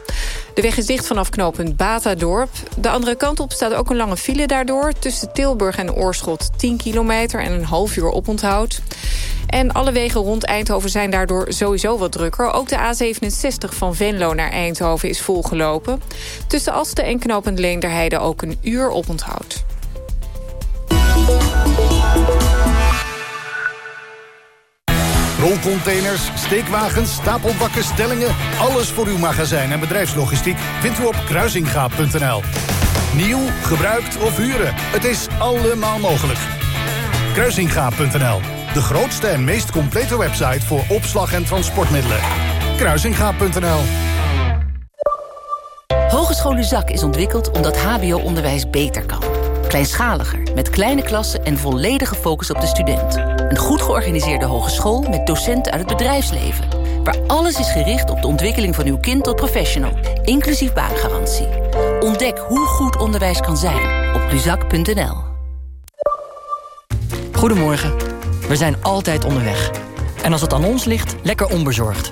De weg is dicht vanaf knooppunt Batadorp. De andere kant op staat ook een lange file daardoor... tussen Tilburg en Oorschot 10 kilometer en een half uur oponthoud. En alle wegen rond Eindhoven zijn daardoor sowieso wat drukker. Ook de A67 van Venlo naar Eindhoven is volgelopen. Tussen Asten en Knopend Leenderheide ook een uur op onthoud. Rolcontainers, steekwagens, stapelbakken, stellingen... alles voor uw magazijn en bedrijfslogistiek vindt u op kruisingaap.nl. Nieuw, gebruikt of huren, het is allemaal mogelijk. Kruisingaap.nl, de grootste en meest complete website... voor opslag en transportmiddelen. Kruisingaap.nl Hogeschool Luzak is ontwikkeld omdat hbo-onderwijs beter kan. Kleinschaliger, met kleine klassen en volledige focus op de student. Een goed georganiseerde hogeschool met docenten uit het bedrijfsleven. Waar alles is gericht op de ontwikkeling van uw kind tot professional. Inclusief baangarantie. Ontdek hoe goed onderwijs kan zijn op luzak.nl. Goedemorgen. We zijn altijd onderweg. En als het aan ons ligt, lekker onbezorgd.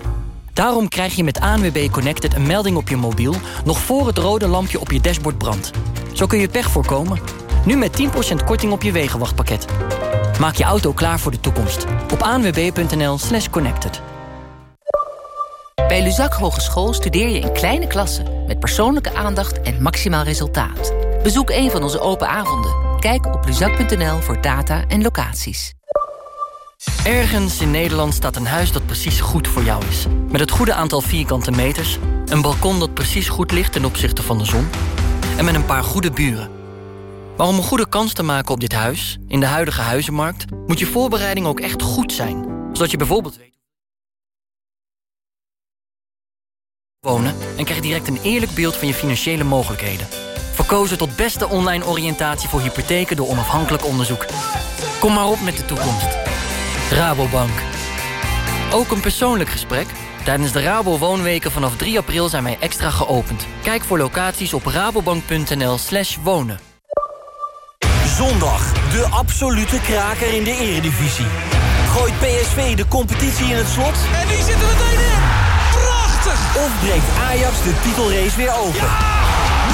Daarom krijg je met ANWB Connected een melding op je mobiel... nog voor het rode lampje op je dashboard brandt. Zo kun je pech voorkomen. Nu met 10% korting op je wegenwachtpakket. Maak je auto klaar voor de toekomst. Op anwb.nl slash connected. Bij Luzak Hogeschool studeer je in kleine klassen... met persoonlijke aandacht en maximaal resultaat. Bezoek een van onze open avonden. Kijk op luzak.nl voor data en locaties. Ergens in Nederland staat een huis dat precies goed voor jou is. Met het goede aantal vierkante meters, een balkon dat precies goed ligt ten opzichte van de zon... en met een paar goede buren. Maar om een goede kans te maken op dit huis, in de huidige huizenmarkt... moet je voorbereiding ook echt goed zijn. Zodat je bijvoorbeeld weet... wonen en krijg direct een eerlijk beeld van je financiële mogelijkheden. Verkozen tot beste online oriëntatie voor hypotheken door onafhankelijk onderzoek. Kom maar op met de toekomst. Rabobank. Ook een persoonlijk gesprek? Tijdens de Rabo Woonweken vanaf 3 april zijn wij extra geopend. Kijk voor locaties op rabobank.nl slash wonen. Zondag, de absolute kraker in de eredivisie. Gooit PSV de competitie in het slot? En die zitten meteen in! Prachtig! Of breekt Ajax de titelrace weer open?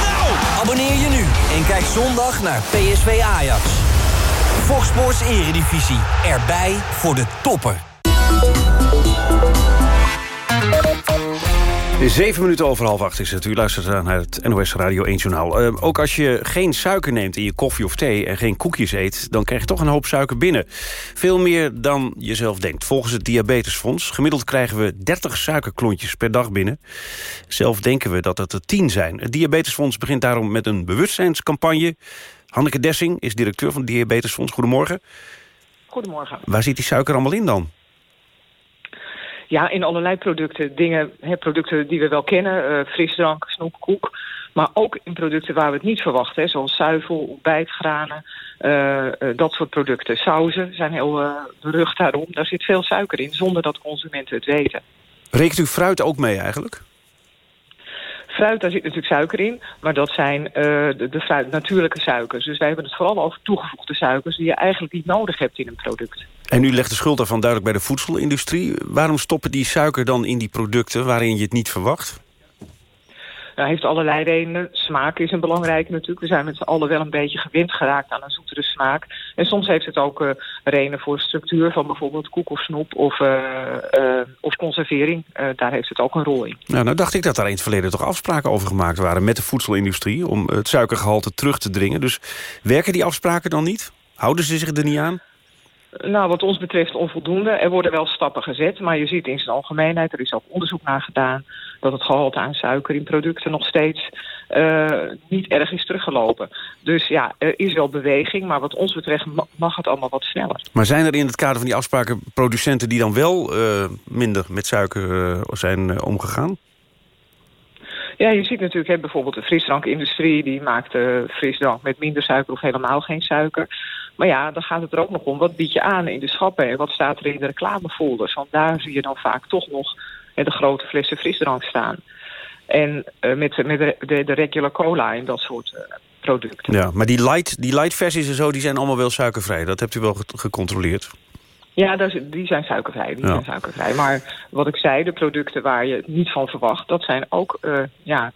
Nou! Abonneer je nu en kijk zondag naar PSV Ajax. Fox Sports Eredivisie. Erbij voor de toppen. Zeven minuten over half acht is het. U luistert naar het NOS Radio 1 Journaal. Uh, ook als je geen suiker neemt in je koffie of thee... en geen koekjes eet, dan krijg je toch een hoop suiker binnen. Veel meer dan je zelf denkt. Volgens het Diabetesfonds gemiddeld krijgen we 30 suikerklontjes per dag binnen. Zelf denken we dat het er 10 zijn. Het Diabetesfonds begint daarom met een bewustzijnscampagne. Hanneke Dessing is directeur van het Diabetesfonds. Goedemorgen. Goedemorgen. Waar zit die suiker allemaal in dan? Ja, in allerlei producten. Dingen, hè, producten die we wel kennen. Uh, frisdrank, snoep, koek. Maar ook in producten waar we het niet verwachten. Hè, zoals zuivel, ontbijtgranen. Uh, uh, dat soort producten. Sauzen zijn heel berucht daarom. Daar zit veel suiker in, zonder dat consumenten het weten. Rekent u fruit ook mee eigenlijk? Fruit, daar zit natuurlijk suiker in. Maar dat zijn uh, de, natuurlijke suikers. Dus wij hebben het vooral over toegevoegde suikers... die je eigenlijk niet nodig hebt in een product. En u legt de schuld daarvan duidelijk bij de voedselindustrie. Waarom stoppen die suiker dan in die producten waarin je het niet verwacht? Nou, heeft allerlei redenen. Smaak is een belangrijke natuurlijk. We zijn met z'n allen wel een beetje gewend geraakt aan een zoetere smaak. En soms heeft het ook uh, redenen voor structuur van bijvoorbeeld koek of snoep of, uh, uh, of conservering. daar heeft het ook een rol in. Nou, nou dacht ik dat daar in het verleden toch afspraken over gemaakt waren met de voedselindustrie om het suikergehalte terug te dringen. Dus werken die afspraken dan niet? Houden ze zich er niet aan? Nou, wat ons betreft onvoldoende. Er worden wel stappen gezet, maar je ziet in zijn algemeenheid... er is ook onderzoek naar gedaan... dat het gehalte aan suiker in producten nog steeds uh, niet erg is teruggelopen. Dus ja, er is wel beweging, maar wat ons betreft mag het allemaal wat sneller. Maar zijn er in het kader van die afspraken producenten... die dan wel uh, minder met suiker uh, zijn omgegaan? Ja, je ziet natuurlijk hè, bijvoorbeeld de frisdrankindustrie... die maakt uh, frisdrank met minder suiker of helemaal geen suiker. Maar ja, dan gaat het er ook nog om, wat bied je aan in de schappen... en wat staat er in de reclamefolders. Want daar zie je dan vaak toch nog hè, de grote flessen frisdrank staan. En uh, met, met de, de, de, regular cola en dat soort uh, producten. Ja, maar die light, die light versies en zo, die zijn allemaal wel suikervrij. Dat hebt u wel gecontroleerd? Ja, die zijn suikervrij. Die ja. zijn suikervrij. Maar wat ik zei, de producten waar je het niet van verwacht... dat zijn ook, uh, ja,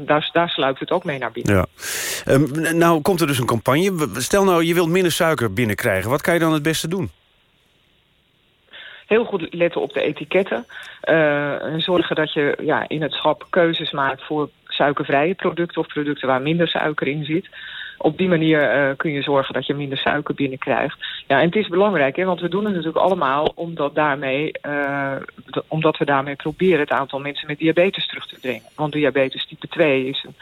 daar, daar sluipt het ook mee naar binnen. Ja. Um, nou komt er dus een campagne. Stel nou, je wilt minder suiker binnenkrijgen. Wat kan je dan het beste doen? heel goed letten op de etiketten. Uh, zorgen dat je ja, in het schap keuzes maakt voor suikervrije producten... of producten waar minder suiker in zit op die manier uh, kun je zorgen dat je minder suiker binnenkrijgt. Ja, en het is belangrijk, hè, want we doen het natuurlijk allemaal omdat, daarmee, uh, omdat we daarmee proberen het aantal mensen met diabetes terug te dringen. Want diabetes type 2 is een,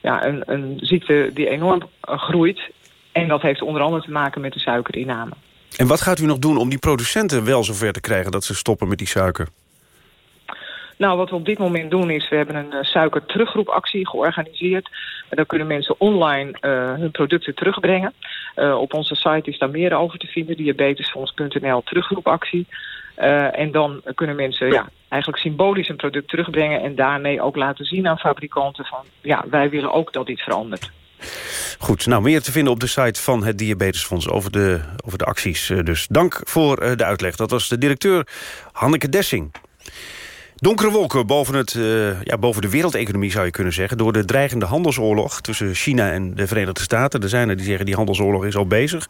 ja, een, een ziekte die enorm groeit. En dat heeft onder andere te maken met de suikerinname. En wat gaat u nog doen om die producenten wel zover te krijgen dat ze stoppen met die suiker? Nou, wat we op dit moment doen is, we hebben een uh, suikerteruggroepactie georganiseerd. En dan kunnen mensen online uh, hun producten terugbrengen. Uh, op onze site is daar meer over te vinden, diabetesfonds.nl teruggroepactie. en dan kunnen mensen ja, eigenlijk symbolisch een product terugbrengen... en daarmee ook laten zien aan fabrikanten van... ja, wij willen ook dat dit verandert. Goed, nou meer te vinden op de site van het Diabetesfonds over de, over de acties. Dus dank voor de uitleg. Dat was de directeur Hanneke Dessing. Donkere wolken boven, het, uh, ja, boven de wereldeconomie zou je kunnen zeggen... door de dreigende handelsoorlog tussen China en de Verenigde Staten. Er zijn er die zeggen die handelsoorlog is al bezig.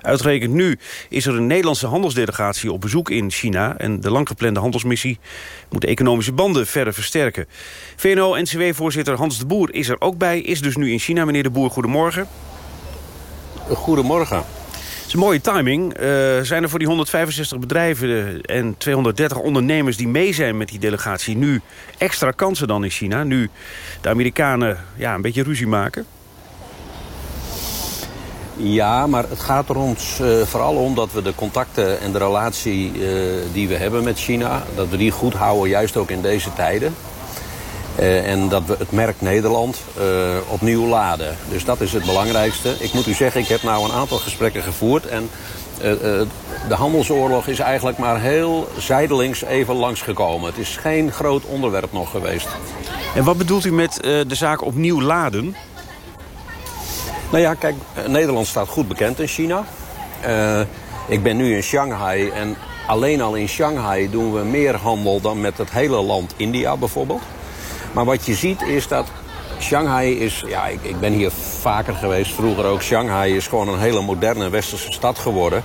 Uitgerekend nu is er een Nederlandse handelsdelegatie op bezoek in China... en de langgeplande handelsmissie moet de economische banden verder versterken. VNO-NCW-voorzitter Hans de Boer is er ook bij, is dus nu in China. Meneer de Boer, goedemorgen. Goedemorgen. Mooie timing. Uh, zijn er voor die 165 bedrijven en 230 ondernemers die mee zijn met die delegatie... nu extra kansen dan in China? Nu de Amerikanen ja, een beetje ruzie maken? Ja, maar het gaat er ons uh, vooral om dat we de contacten en de relatie uh, die we hebben met China... dat we die goed houden, juist ook in deze tijden. Uh, en dat we het merk Nederland uh, opnieuw laden. Dus dat is het belangrijkste. Ik moet u zeggen, ik heb nou een aantal gesprekken gevoerd. En uh, de handelsoorlog is eigenlijk maar heel zijdelings even langsgekomen. Het is geen groot onderwerp nog geweest. En wat bedoelt u met de zaak opnieuw laden? Nou ja, kijk, Nederland staat goed bekend in China. ik ben nu in Shanghai en alleen al in Shanghai doen we meer handel dan met het hele land India bijvoorbeeld. Maar wat je ziet is dat Shanghai is... Ja, ik, ik ben hier vaker geweest, vroeger ook. Shanghai is gewoon een hele moderne westerse stad geworden.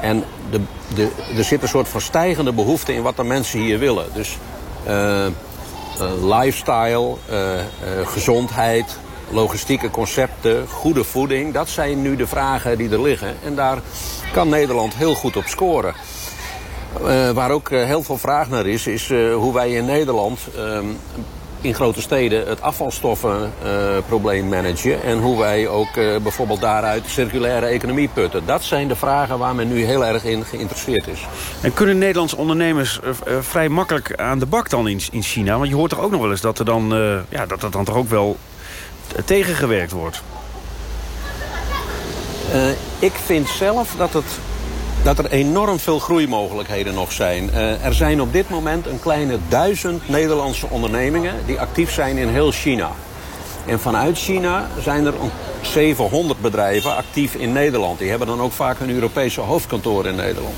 En de, de, er zit een soort van stijgende behoefte in wat de mensen hier willen. Dus uh, uh, lifestyle, uh, gezondheid, logistieke concepten, goede voeding. Dat zijn nu de vragen die er liggen. En daar kan Nederland heel goed op scoren. Waar ook heel veel vraag naar is, is hoe wij in Nederland ehm, in grote steden het afvalstoffenprobleem managen. En hoe wij ook uh, bijvoorbeeld daaruit circulaire economie putten. Dat zijn de vragen waar men nu heel erg in geïnteresseerd is. En kunnen Nederlandse ondernemers uh, vrij makkelijk aan de bak dan in, in China? Want je hoort toch ook nog wel eens dat er dan, ja, dat, dat dan toch ook wel tegengewerkt wordt? ik vind zelf dat het dat er enorm veel groeimogelijkheden nog zijn. Uh, er zijn op dit moment een kleine duizend Nederlandse ondernemingen... die actief zijn in heel China. En vanuit China zijn er 700 bedrijven actief in Nederland. Die hebben dan ook vaak een Europese hoofdkantoor in Nederland.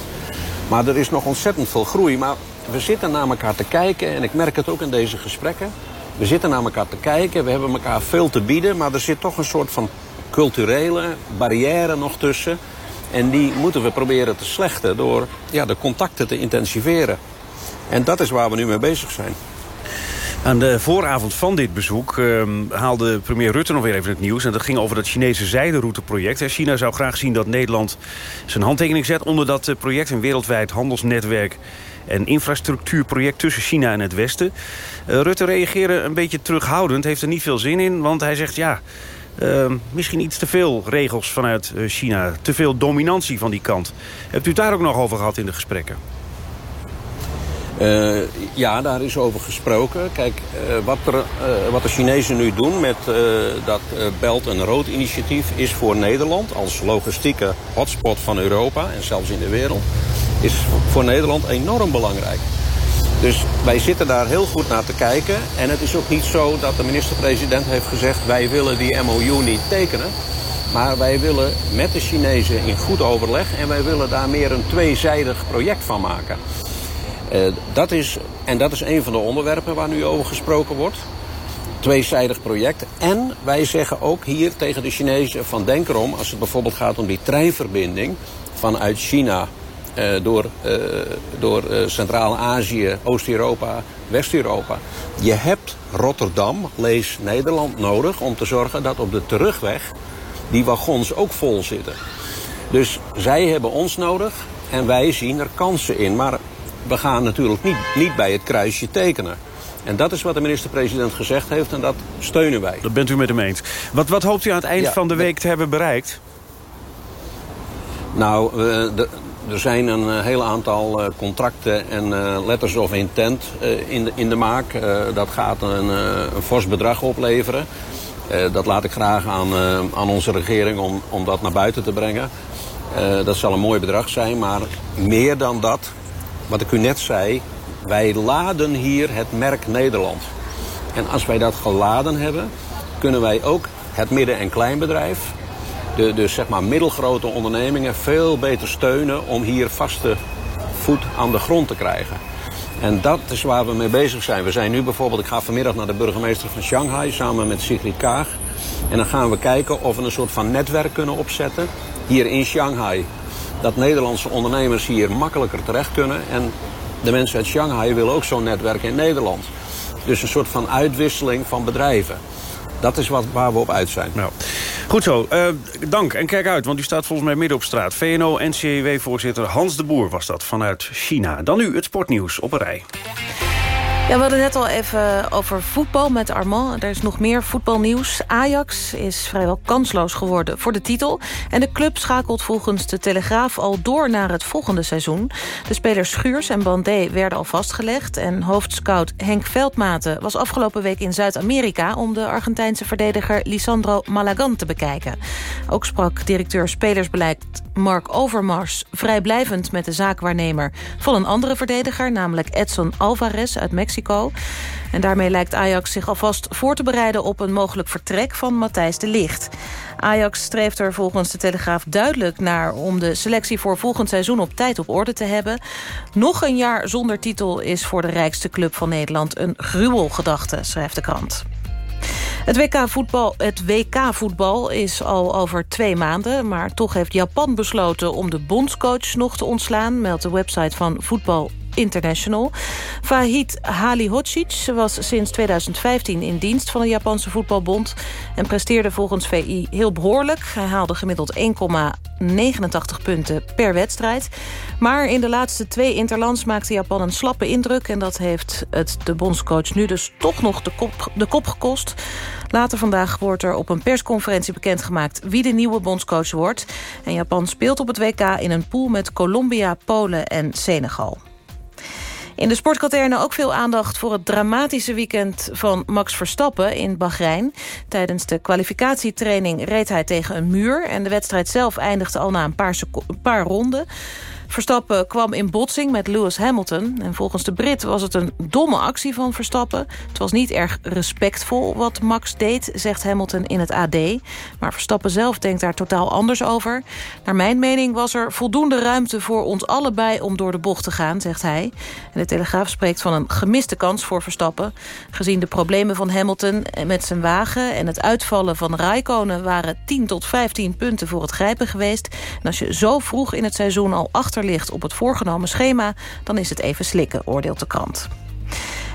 Maar er is nog ontzettend veel groei. Maar we zitten naar elkaar te kijken, en ik merk het ook in deze gesprekken. We zitten naar elkaar te kijken, we hebben elkaar veel te bieden... maar er zit toch een soort van culturele barrière nog tussen... En die moeten we proberen te slechten door ja, de contacten te intensiveren. En dat is waar we nu mee bezig zijn. Aan de vooravond van dit bezoek uh, haalde premier Rutte nog weer even het nieuws. En dat ging over het Chinese zijderouteproject. China zou graag zien dat Nederland zijn handtekening zet... onder dat eh, project, een wereldwijd handelsnetwerk en infrastructuurproject tussen China en het Westen. Uh, Rutte reageerde een beetje terughoudend, heeft er niet veel zin in. Want hij zegt, ja, uh, misschien iets te veel regels vanuit uh, China. Te veel dominantie van die kant. Hebt u het daar ook nog over gehad in de gesprekken? Uh, ja, daar is over gesproken. Kijk, uh, wat, wat de Chinezen nu doen met dat Belt en Road initiatief... is voor Nederland als logistieke hotspot van Europa en zelfs in de wereld... is voor Nederland enorm belangrijk. Dus wij zitten daar heel goed naar te kijken. En het is ook niet zo dat de minister-president heeft gezegd... wij willen die MOU niet tekenen. Maar wij willen met de Chinezen in goed overleg... en wij willen daar meer een tweezijdig project van maken. Uh, dat is, en dat is een van de onderwerpen waar nu over gesproken wordt. Tweezijdig project. En wij zeggen ook hier tegen de Chinezen van denk erom... als het bijvoorbeeld gaat om die treinverbinding vanuit China eh, door, eh, door eh, Centraal-Azië, Oost-Europa, West-Europa. Je hebt Rotterdam, lees Nederland, nodig om te zorgen dat op de terugweg die wagons ook vol zitten. Dus zij hebben ons nodig en wij zien er kansen in. Maar we gaan natuurlijk niet, niet bij het kruisje tekenen. En dat is wat de minister-president gezegd heeft en dat steunen wij. Dat bent u met hem eens. Wat, wat hoopt u aan het eind Ja, van de week te hebben bereikt? Nou, eh, de- er zijn een eh, heel aantal eh, contracten en eh, letters of intent in, de, in de maak. Dat gaat een, fors bedrag opleveren. Dat laat ik graag aan, aan onze regering om, om dat naar buiten te brengen. Dat zal een mooi bedrag zijn, maar meer dan dat, wat ik u net zei... wij laden hier het merk Nederland. En als wij dat geladen hebben, kunnen wij ook het midden- en kleinbedrijf de, zeg maar middelgrote ondernemingen veel beter steunen om hier vaste voet aan de grond te krijgen. En dat is waar we mee bezig zijn. We zijn nu bijvoorbeeld, ik ga vanmiddag naar de burgemeester van Shanghai samen met Sigrid Kaag. En dan gaan we kijken of we een soort van netwerk kunnen opzetten hier in Shanghai. Dat Nederlandse ondernemers hier makkelijker terecht kunnen. En de mensen uit Shanghai willen ook zo'n netwerk in Nederland. Dus een soort van uitwisseling van bedrijven. Dat is wat, waar we op uit zijn. Nou, goed zo. Eh, dank en kijk uit, want u staat volgens mij midden op straat. VNO-NCW-voorzitter Hans de Boer was dat vanuit China. Dan nu het sportnieuws op een rij. Ja, we hadden net al even over voetbal met Armand. Er is nog meer voetbalnieuws. Ajax is vrijwel kansloos geworden voor de titel. En de club schakelt volgens de Telegraaf al door naar het volgende seizoen. De spelers Schuurs en Bandé werden al vastgelegd. En hoofdscout Henk Veldmaten was afgelopen week in Zuid-Amerika... om de Argentijnse verdediger Lisandro Malagan te bekijken. Ook sprak directeur spelersbeleid Mark Overmars... vrijblijvend met de zaakwaarnemer van een andere verdediger... namelijk Edson Alvarez uit Mexico. En daarmee lijkt Ajax zich alvast voor te bereiden... op een mogelijk vertrek van Matthijs de Ligt. Ajax streeft er volgens de Telegraaf duidelijk naar... om de selectie voor volgend seizoen op tijd op orde te hebben. Nog een jaar zonder titel is voor de rijkste club van Nederland... een gruwelgedachte, schrijft de krant. Het WK-voetbal WK is al over twee maanden... maar toch heeft Japan besloten om de bondscoach nog te ontslaan... meldt de website van Voetbal International. Fahid Halihocic was sinds 2015 in dienst van de Japanse voetbalbond... en presteerde volgens VI heel behoorlijk. Hij haalde gemiddeld 1,89 punten per wedstrijd. Maar in de laatste twee interlands maakte Japan een slappe indruk... en dat heeft het de bondscoach nu dus toch nog de kop, de kop gekost. Later vandaag wordt er op een persconferentie bekendgemaakt... wie de nieuwe bondscoach wordt. En Japan speelt op het WK in een pool met Colombia, Polen en Senegal. In de sportkaterne ook veel aandacht voor het dramatische weekend van Max Verstappen in Bahrein. Tijdens de kwalificatietraining reed hij tegen een muur... en de wedstrijd zelf eindigde al na een paar, een paar ronden. Verstappen kwam in botsing met Lewis Hamilton. En volgens de Brit was het een domme actie van Verstappen. Het was niet erg respectvol wat Max deed, zegt Hamilton in het AD. Maar Verstappen zelf denkt daar totaal anders over. Naar mijn mening was er voldoende ruimte voor ons allebei... om door de bocht te gaan, zegt hij. En de Telegraaf spreekt van een gemiste kans voor Verstappen. Gezien de problemen van Hamilton met zijn wagen... en het uitvallen van Raikkonen waren 10 tot 15 punten voor het grijpen geweest. En als je zo vroeg in het seizoen al achter ligt op het voorgenomen schema... dan is het even slikken, oordeelt de krant.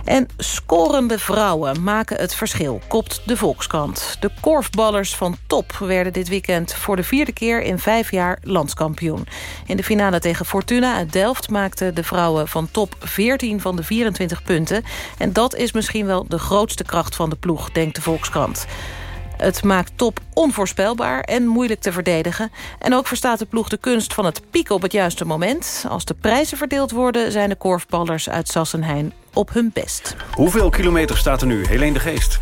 En scorende vrouwen maken het verschil, kopt de Volkskrant. De korfballers van Top werden dit weekend voor de vierde keer in vijf jaar landskampioen. In de finale tegen Fortuna uit Delft maakten de vrouwen van Top 14 van de 24 punten. En dat is misschien wel de grootste kracht van de ploeg, denkt de Volkskrant. Het maakt top onvoorspelbaar en moeilijk te verdedigen. En ook verstaat de ploeg de kunst van het pieken op het juiste moment. Als de prijzen verdeeld worden, zijn de korfballers uit Sassenheim op hun best. Hoeveel kilometer staat er nu? Helene de Geest.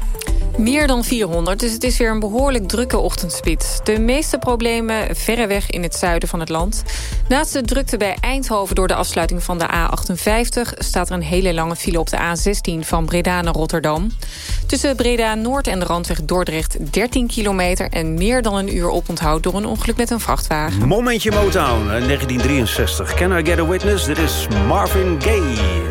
Meer dan 400, dus het is weer een behoorlijk drukke ochtendspits. De meeste problemen verreweg in het zuiden van het land. Naast de drukte bij Eindhoven door de afsluiting van de A58... staat er een hele lange file op de A16 van Breda naar Rotterdam. Tussen Breda Noord en de randweg Dordrecht 13 kilometer... en meer dan een uur oponthoud door een ongeluk met een vrachtwagen. Momentje Motown, in 1963. Can I get a witness? Dit is Marvin Gaye.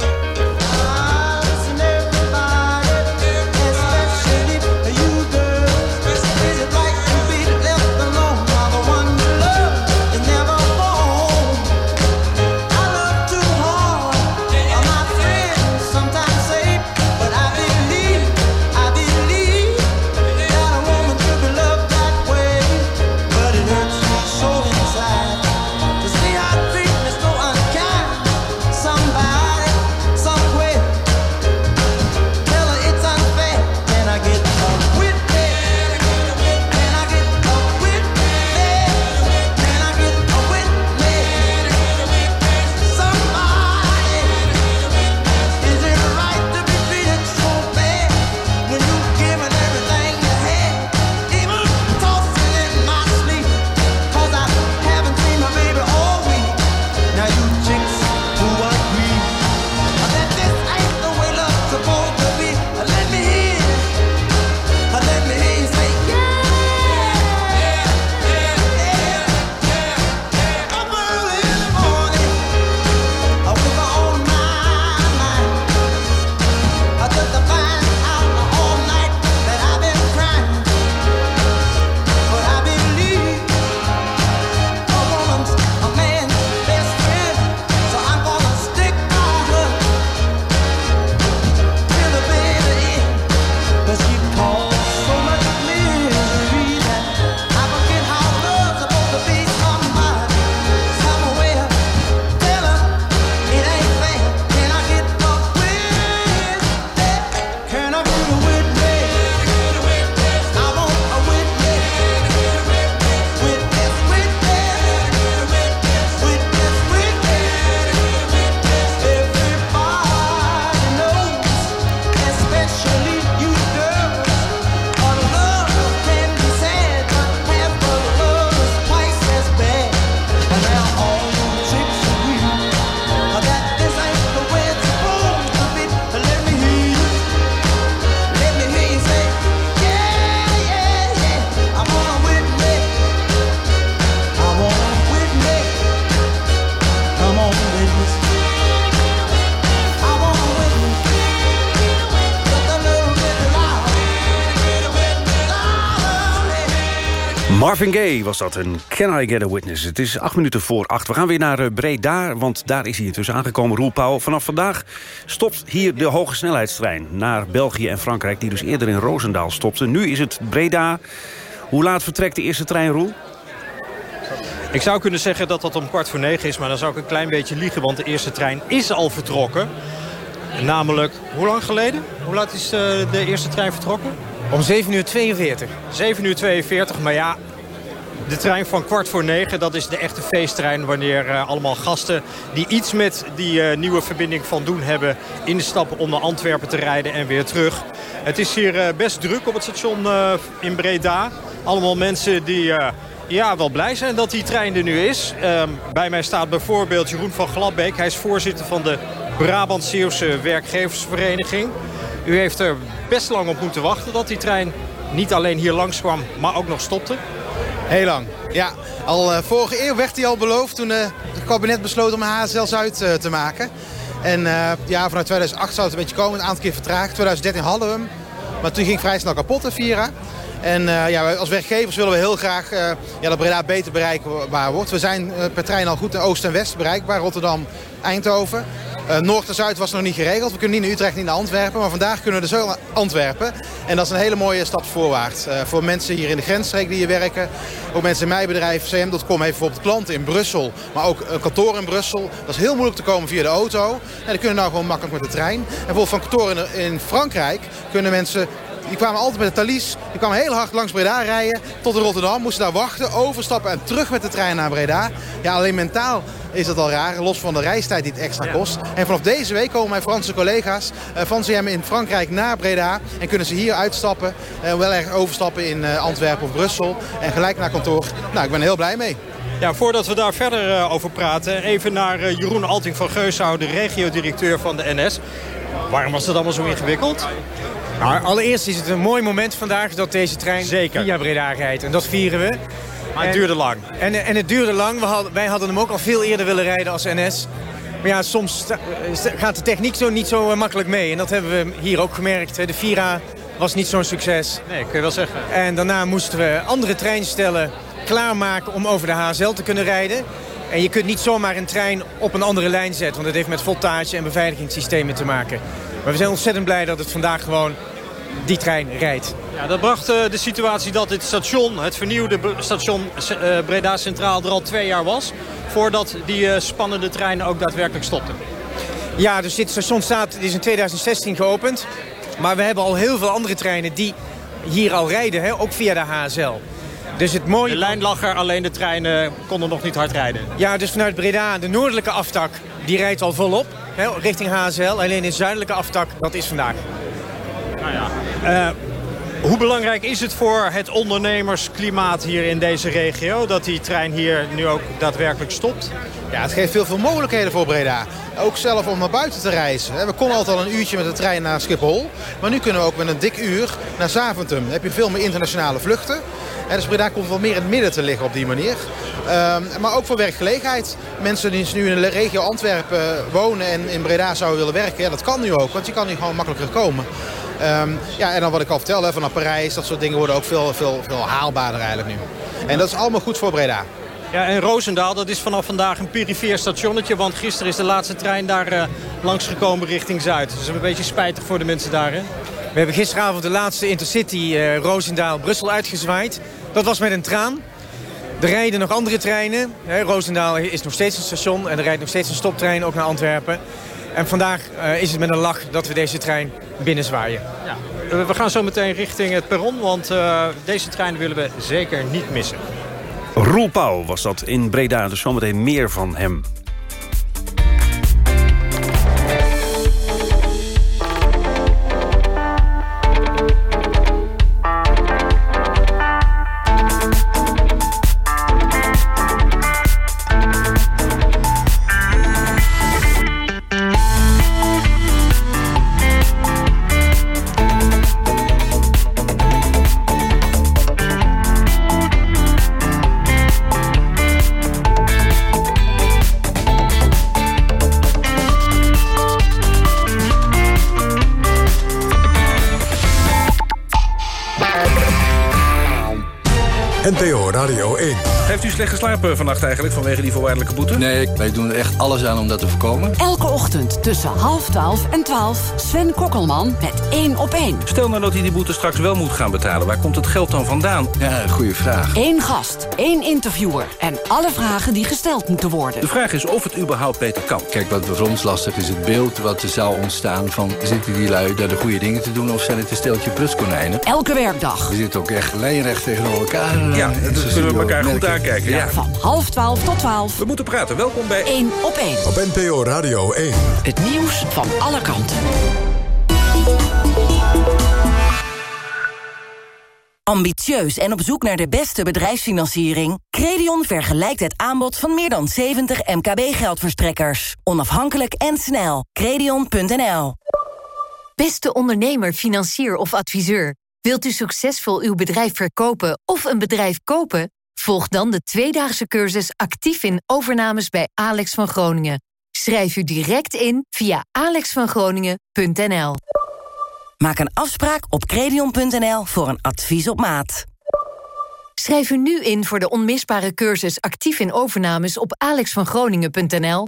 Marvin Gaye was dat, een Can I Get a Witness? Het is acht minuten voor acht. We gaan weer naar eh, Breda, want daar is hij intussen aangekomen. Roel Pauw, vanaf vandaag stopt hier de hoge snelheidstrein... naar België en Frankrijk, die dus eerder in Roosendaal stopte. Nu is het Breda. Hoe laat vertrekt de eerste trein, Roel? Ik zou kunnen zeggen dat dat om kwart voor negen is... maar dan zou ik een klein beetje liegen, want de eerste trein is al vertrokken. Namelijk, hoe lang geleden? Hoe laat is eh, de eerste trein vertrokken? Om 7 uur 42. 7 uur 42, maar ja, de trein van kwart voor negen, dat is de echte feesttrein... wanneer uh, allemaal gasten die iets met die uh, nieuwe verbinding van doen hebben... instappen om naar Antwerpen te rijden en weer terug. Het is hier uh, best druk op het station in Breda. Allemaal mensen die ja, wel blij zijn dat die trein er nu is. Um, bij mij staat bijvoorbeeld Jeroen van Gladbeek. Hij is voorzitter van de Brabant-Zeeuwse Werkgeversvereniging. U heeft er best lang op moeten wachten dat die trein niet alleen hier langs kwam, maar ook nog stopte. Heel lang, ja. Al uh, vorige eeuw werd hij al beloofd toen uh, het kabinet besloot om HSL Zuid uh, te maken. En ja, vanuit 2008 zou het een beetje komen, een aantal keer vertraagd. 2013 hadden we hem, maar toen ging vrij snel kapot, de Vira. En ja, als werkgevers willen we heel graag ja, dat Breda beter bereikbaar wordt. We zijn per trein al goed in Oost en West bereikbaar. Rotterdam, Eindhoven. Noord en Zuid was nog niet geregeld. We kunnen niet naar Utrecht, niet naar Antwerpen. Maar vandaag kunnen we dus naar Antwerpen. En dat is een hele mooie stap voorwaarts. voor mensen hier in de grensstreek die hier werken. Ook mensen in mijn bedrijf, cm.com, heeft bijvoorbeeld klanten in Brussel. Maar ook een kantoor in Brussel. Dat is heel moeilijk te komen via de auto. En die kunnen nou gewoon makkelijk met de trein. En bijvoorbeeld van kantoor in Frankrijk kunnen mensen die kwamen altijd met de Thalys. Die kwamen heel hard langs Breda rijden. Tot in Rotterdam. Moesten daar wachten, overstappen en terug met de trein naar Breda. Ja, alleen mentaal is dat al raar. Los van de reistijd die het extra kost. En vanaf deze week komen mijn Franse collega's uh, van CM in Frankrijk naar Breda. En kunnen ze hier uitstappen. Uh, wel erg overstappen in uh, Antwerpen of Brussel. En gelijk naar kantoor. Nou, ik ben er heel blij mee. Ja, voordat we daar verder over praten, even naar Jeroen Alting van Geusau, de regiodirecteur van de NS. Waarom was dat allemaal zo ingewikkeld? Nou, allereerst is het een mooi moment vandaag dat deze trein Zeker. via Breda rijdt. En dat vieren we. Maar het duurde lang. En, en het duurde lang. We hadden, wij hadden hem ook al veel eerder willen rijden als NS. Maar ja, soms gaat de techniek zo niet zo makkelijk mee. En dat hebben we hier ook gemerkt. De Vira was niet zo'n succes. Nee, kun je wel zeggen. En daarna moesten we andere treinstellen klaarmaken om over de HSL te kunnen rijden. En je kunt niet zomaar een trein op een andere lijn zetten. Want dat heeft met voltage en beveiligingssystemen te maken. Maar we zijn ontzettend blij dat het vandaag gewoon die trein rijdt. Ja, dat bracht uh, de situatie dat dit station, het vernieuwde station uh, Breda Centraal, er al twee jaar was. Voordat die uh, spannende treinen ook daadwerkelijk stopten. Ja, dus dit station staat, is in 2016 geopend. Maar we hebben al heel veel andere treinen die hier al rijden, hè, ook via de HSL. Dus het mooie... De lijn lag er, alleen de treinen konden nog niet hard rijden. Ja, dus vanuit Breda, de noordelijke aftak, die rijdt al volop. Hè, richting HSL. Alleen de zuidelijke aftak, dat is vandaag. Nou ja. Uh, hoe belangrijk is het voor het ondernemersklimaat hier in deze regio... dat die trein hier nu ook daadwerkelijk stopt? Ja, het geeft veel, veel mogelijkheden voor Breda. Ook zelf om naar buiten te reizen. We konden altijd al een uurtje met de trein naar Schiphol. Maar nu kunnen we ook met een dik uur naar Zaventem. Dan heb je veel meer internationale vluchten. En dus Breda komt wel meer in het midden te liggen op die manier. Um, maar ook voor werkgelegenheid. Mensen die nu in de regio Antwerpen wonen en in Breda zouden willen werken. Ja, dat kan nu ook, want je kan nu gewoon makkelijker komen. Um, ja, en dan wat ik al vertelde, vanaf Parijs, dat soort dingen worden ook veel, veel, veel haalbaarder eigenlijk nu. En dat is allemaal goed voor Breda. Ja, en Roosendaal, dat is vanaf vandaag een perifeer stationnetje. Want gisteren is de laatste trein daar uh, langsgekomen richting Zuid. Dus een beetje spijtig voor de mensen daar, hè? We hebben gisteravond de laatste Intercity uh, Roosendaal-Brussel uitgezwaaid. Dat was met een traan. Er rijden nog andere treinen. Roosendaal is nog steeds een station en er rijdt nog steeds een stoptrein ook naar Antwerpen. En vandaag uh, is het met een lach dat we deze trein binnenzwaaien. Ja. We gaan zo meteen richting het perron, want uh, deze trein willen we zeker niet missen. Roel Pauw was dat in Breda, dus zometeen meer van hem. Slecht geslapen vannacht eigenlijk vanwege die voorwaardelijke boete? Nee, wij doen er echt alles aan om dat te voorkomen. Elke ochtend tussen half twaalf en twaalf. Sven Kokkelman met één op één. Stel nou dat hij die boete straks wel moet gaan betalen. Waar komt het geld dan vandaan? Ja, goede vraag. Eén gast, één interviewer en alle vragen die gesteld moeten worden. De vraag is of het überhaupt beter kan. Kijk, wat voor ons lastig is het beeld wat er zou ontstaan... van zitten die lui daar de goede dingen te doen... of zijn het een steltje pruskonijnen? Elke werkdag. We zitten ook echt lijnrecht tegenover elkaar. Ja, dat kunnen we elkaar goed aankijken. Ja. Van half twaalf tot twaalf. We moeten praten. Welkom bij Eén op één. Op NPO Radio 1. Het nieuws van alle kanten. Ambitieus en op zoek naar de beste bedrijfsfinanciering? Credion vergelijkt het aanbod van meer dan 70 MKB-geldverstrekkers. Onafhankelijk en snel. Credion.nl Beste ondernemer, financier of adviseur. Wilt u succesvol uw bedrijf verkopen of een bedrijf kopen? Volg dan de tweedaagse cursus actief in overnames bij Alex van Groningen. Schrijf u direct in via alexvangroningen.nl. Maak een afspraak op credion.nl voor een advies op maat. Schrijf u nu in voor de onmisbare cursus actief in overnames op alexvangroningen.nl.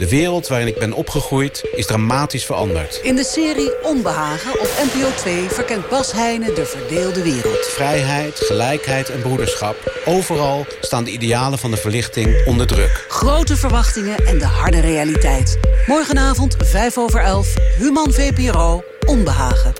De wereld waarin ik ben opgegroeid is dramatisch veranderd. In de serie Onbehagen op NPO 2 verkent Bas Heijnen de verdeelde wereld. Vrijheid, gelijkheid en broederschap. Overal staan de idealen van de verlichting onder druk. Grote verwachtingen en de harde realiteit. Morgenavond 5 over 11, Human VPRO, Onbehagen.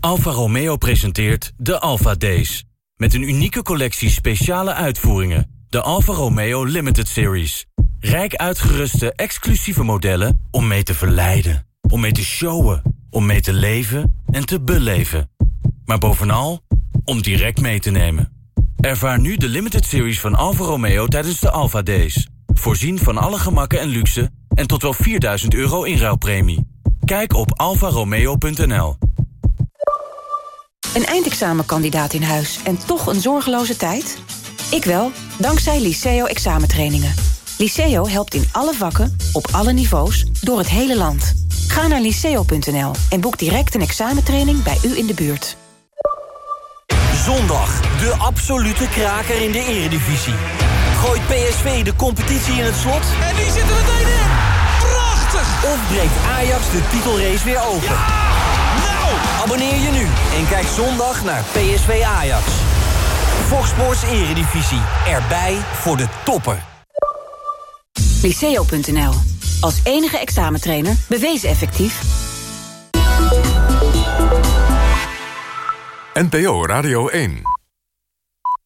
Alfa Romeo presenteert de Alfa Days. Met een unieke collectie speciale uitvoeringen. De Alfa Romeo Limited Series. Rijk uitgeruste, exclusieve modellen om mee te verleiden. Om mee te showen. Om mee te leven en te beleven. Maar bovenal, om direct mee te nemen. Ervaar nu de limited series van Alfa Romeo tijdens de Alfa Days. Voorzien van alle gemakken en luxe en tot wel 4000 euro inruilpremie. Kijk op alfaromeo.nl. Een eindexamenkandidaat in huis en toch een zorgeloze tijd? Ik wel, dankzij Liceo examentrainingen. Liceo helpt in alle vakken, op alle niveaus, door het hele land. Ga naar liceo.nl en boek direct een examentraining bij u in de buurt. Zondag, de absolute kraker in de eredivisie. Gooit PSV de competitie in het slot? En die zitten meteen in! Prachtig! Of breekt Ajax de titelrace weer open? Nou! Abonneer je nu en kijk zondag naar PSV Ajax. Fox Sports Eredivisie, erbij voor de toppen. Liceo.nl. Als enige examentrainer bewezen effectief. NPO Radio 1.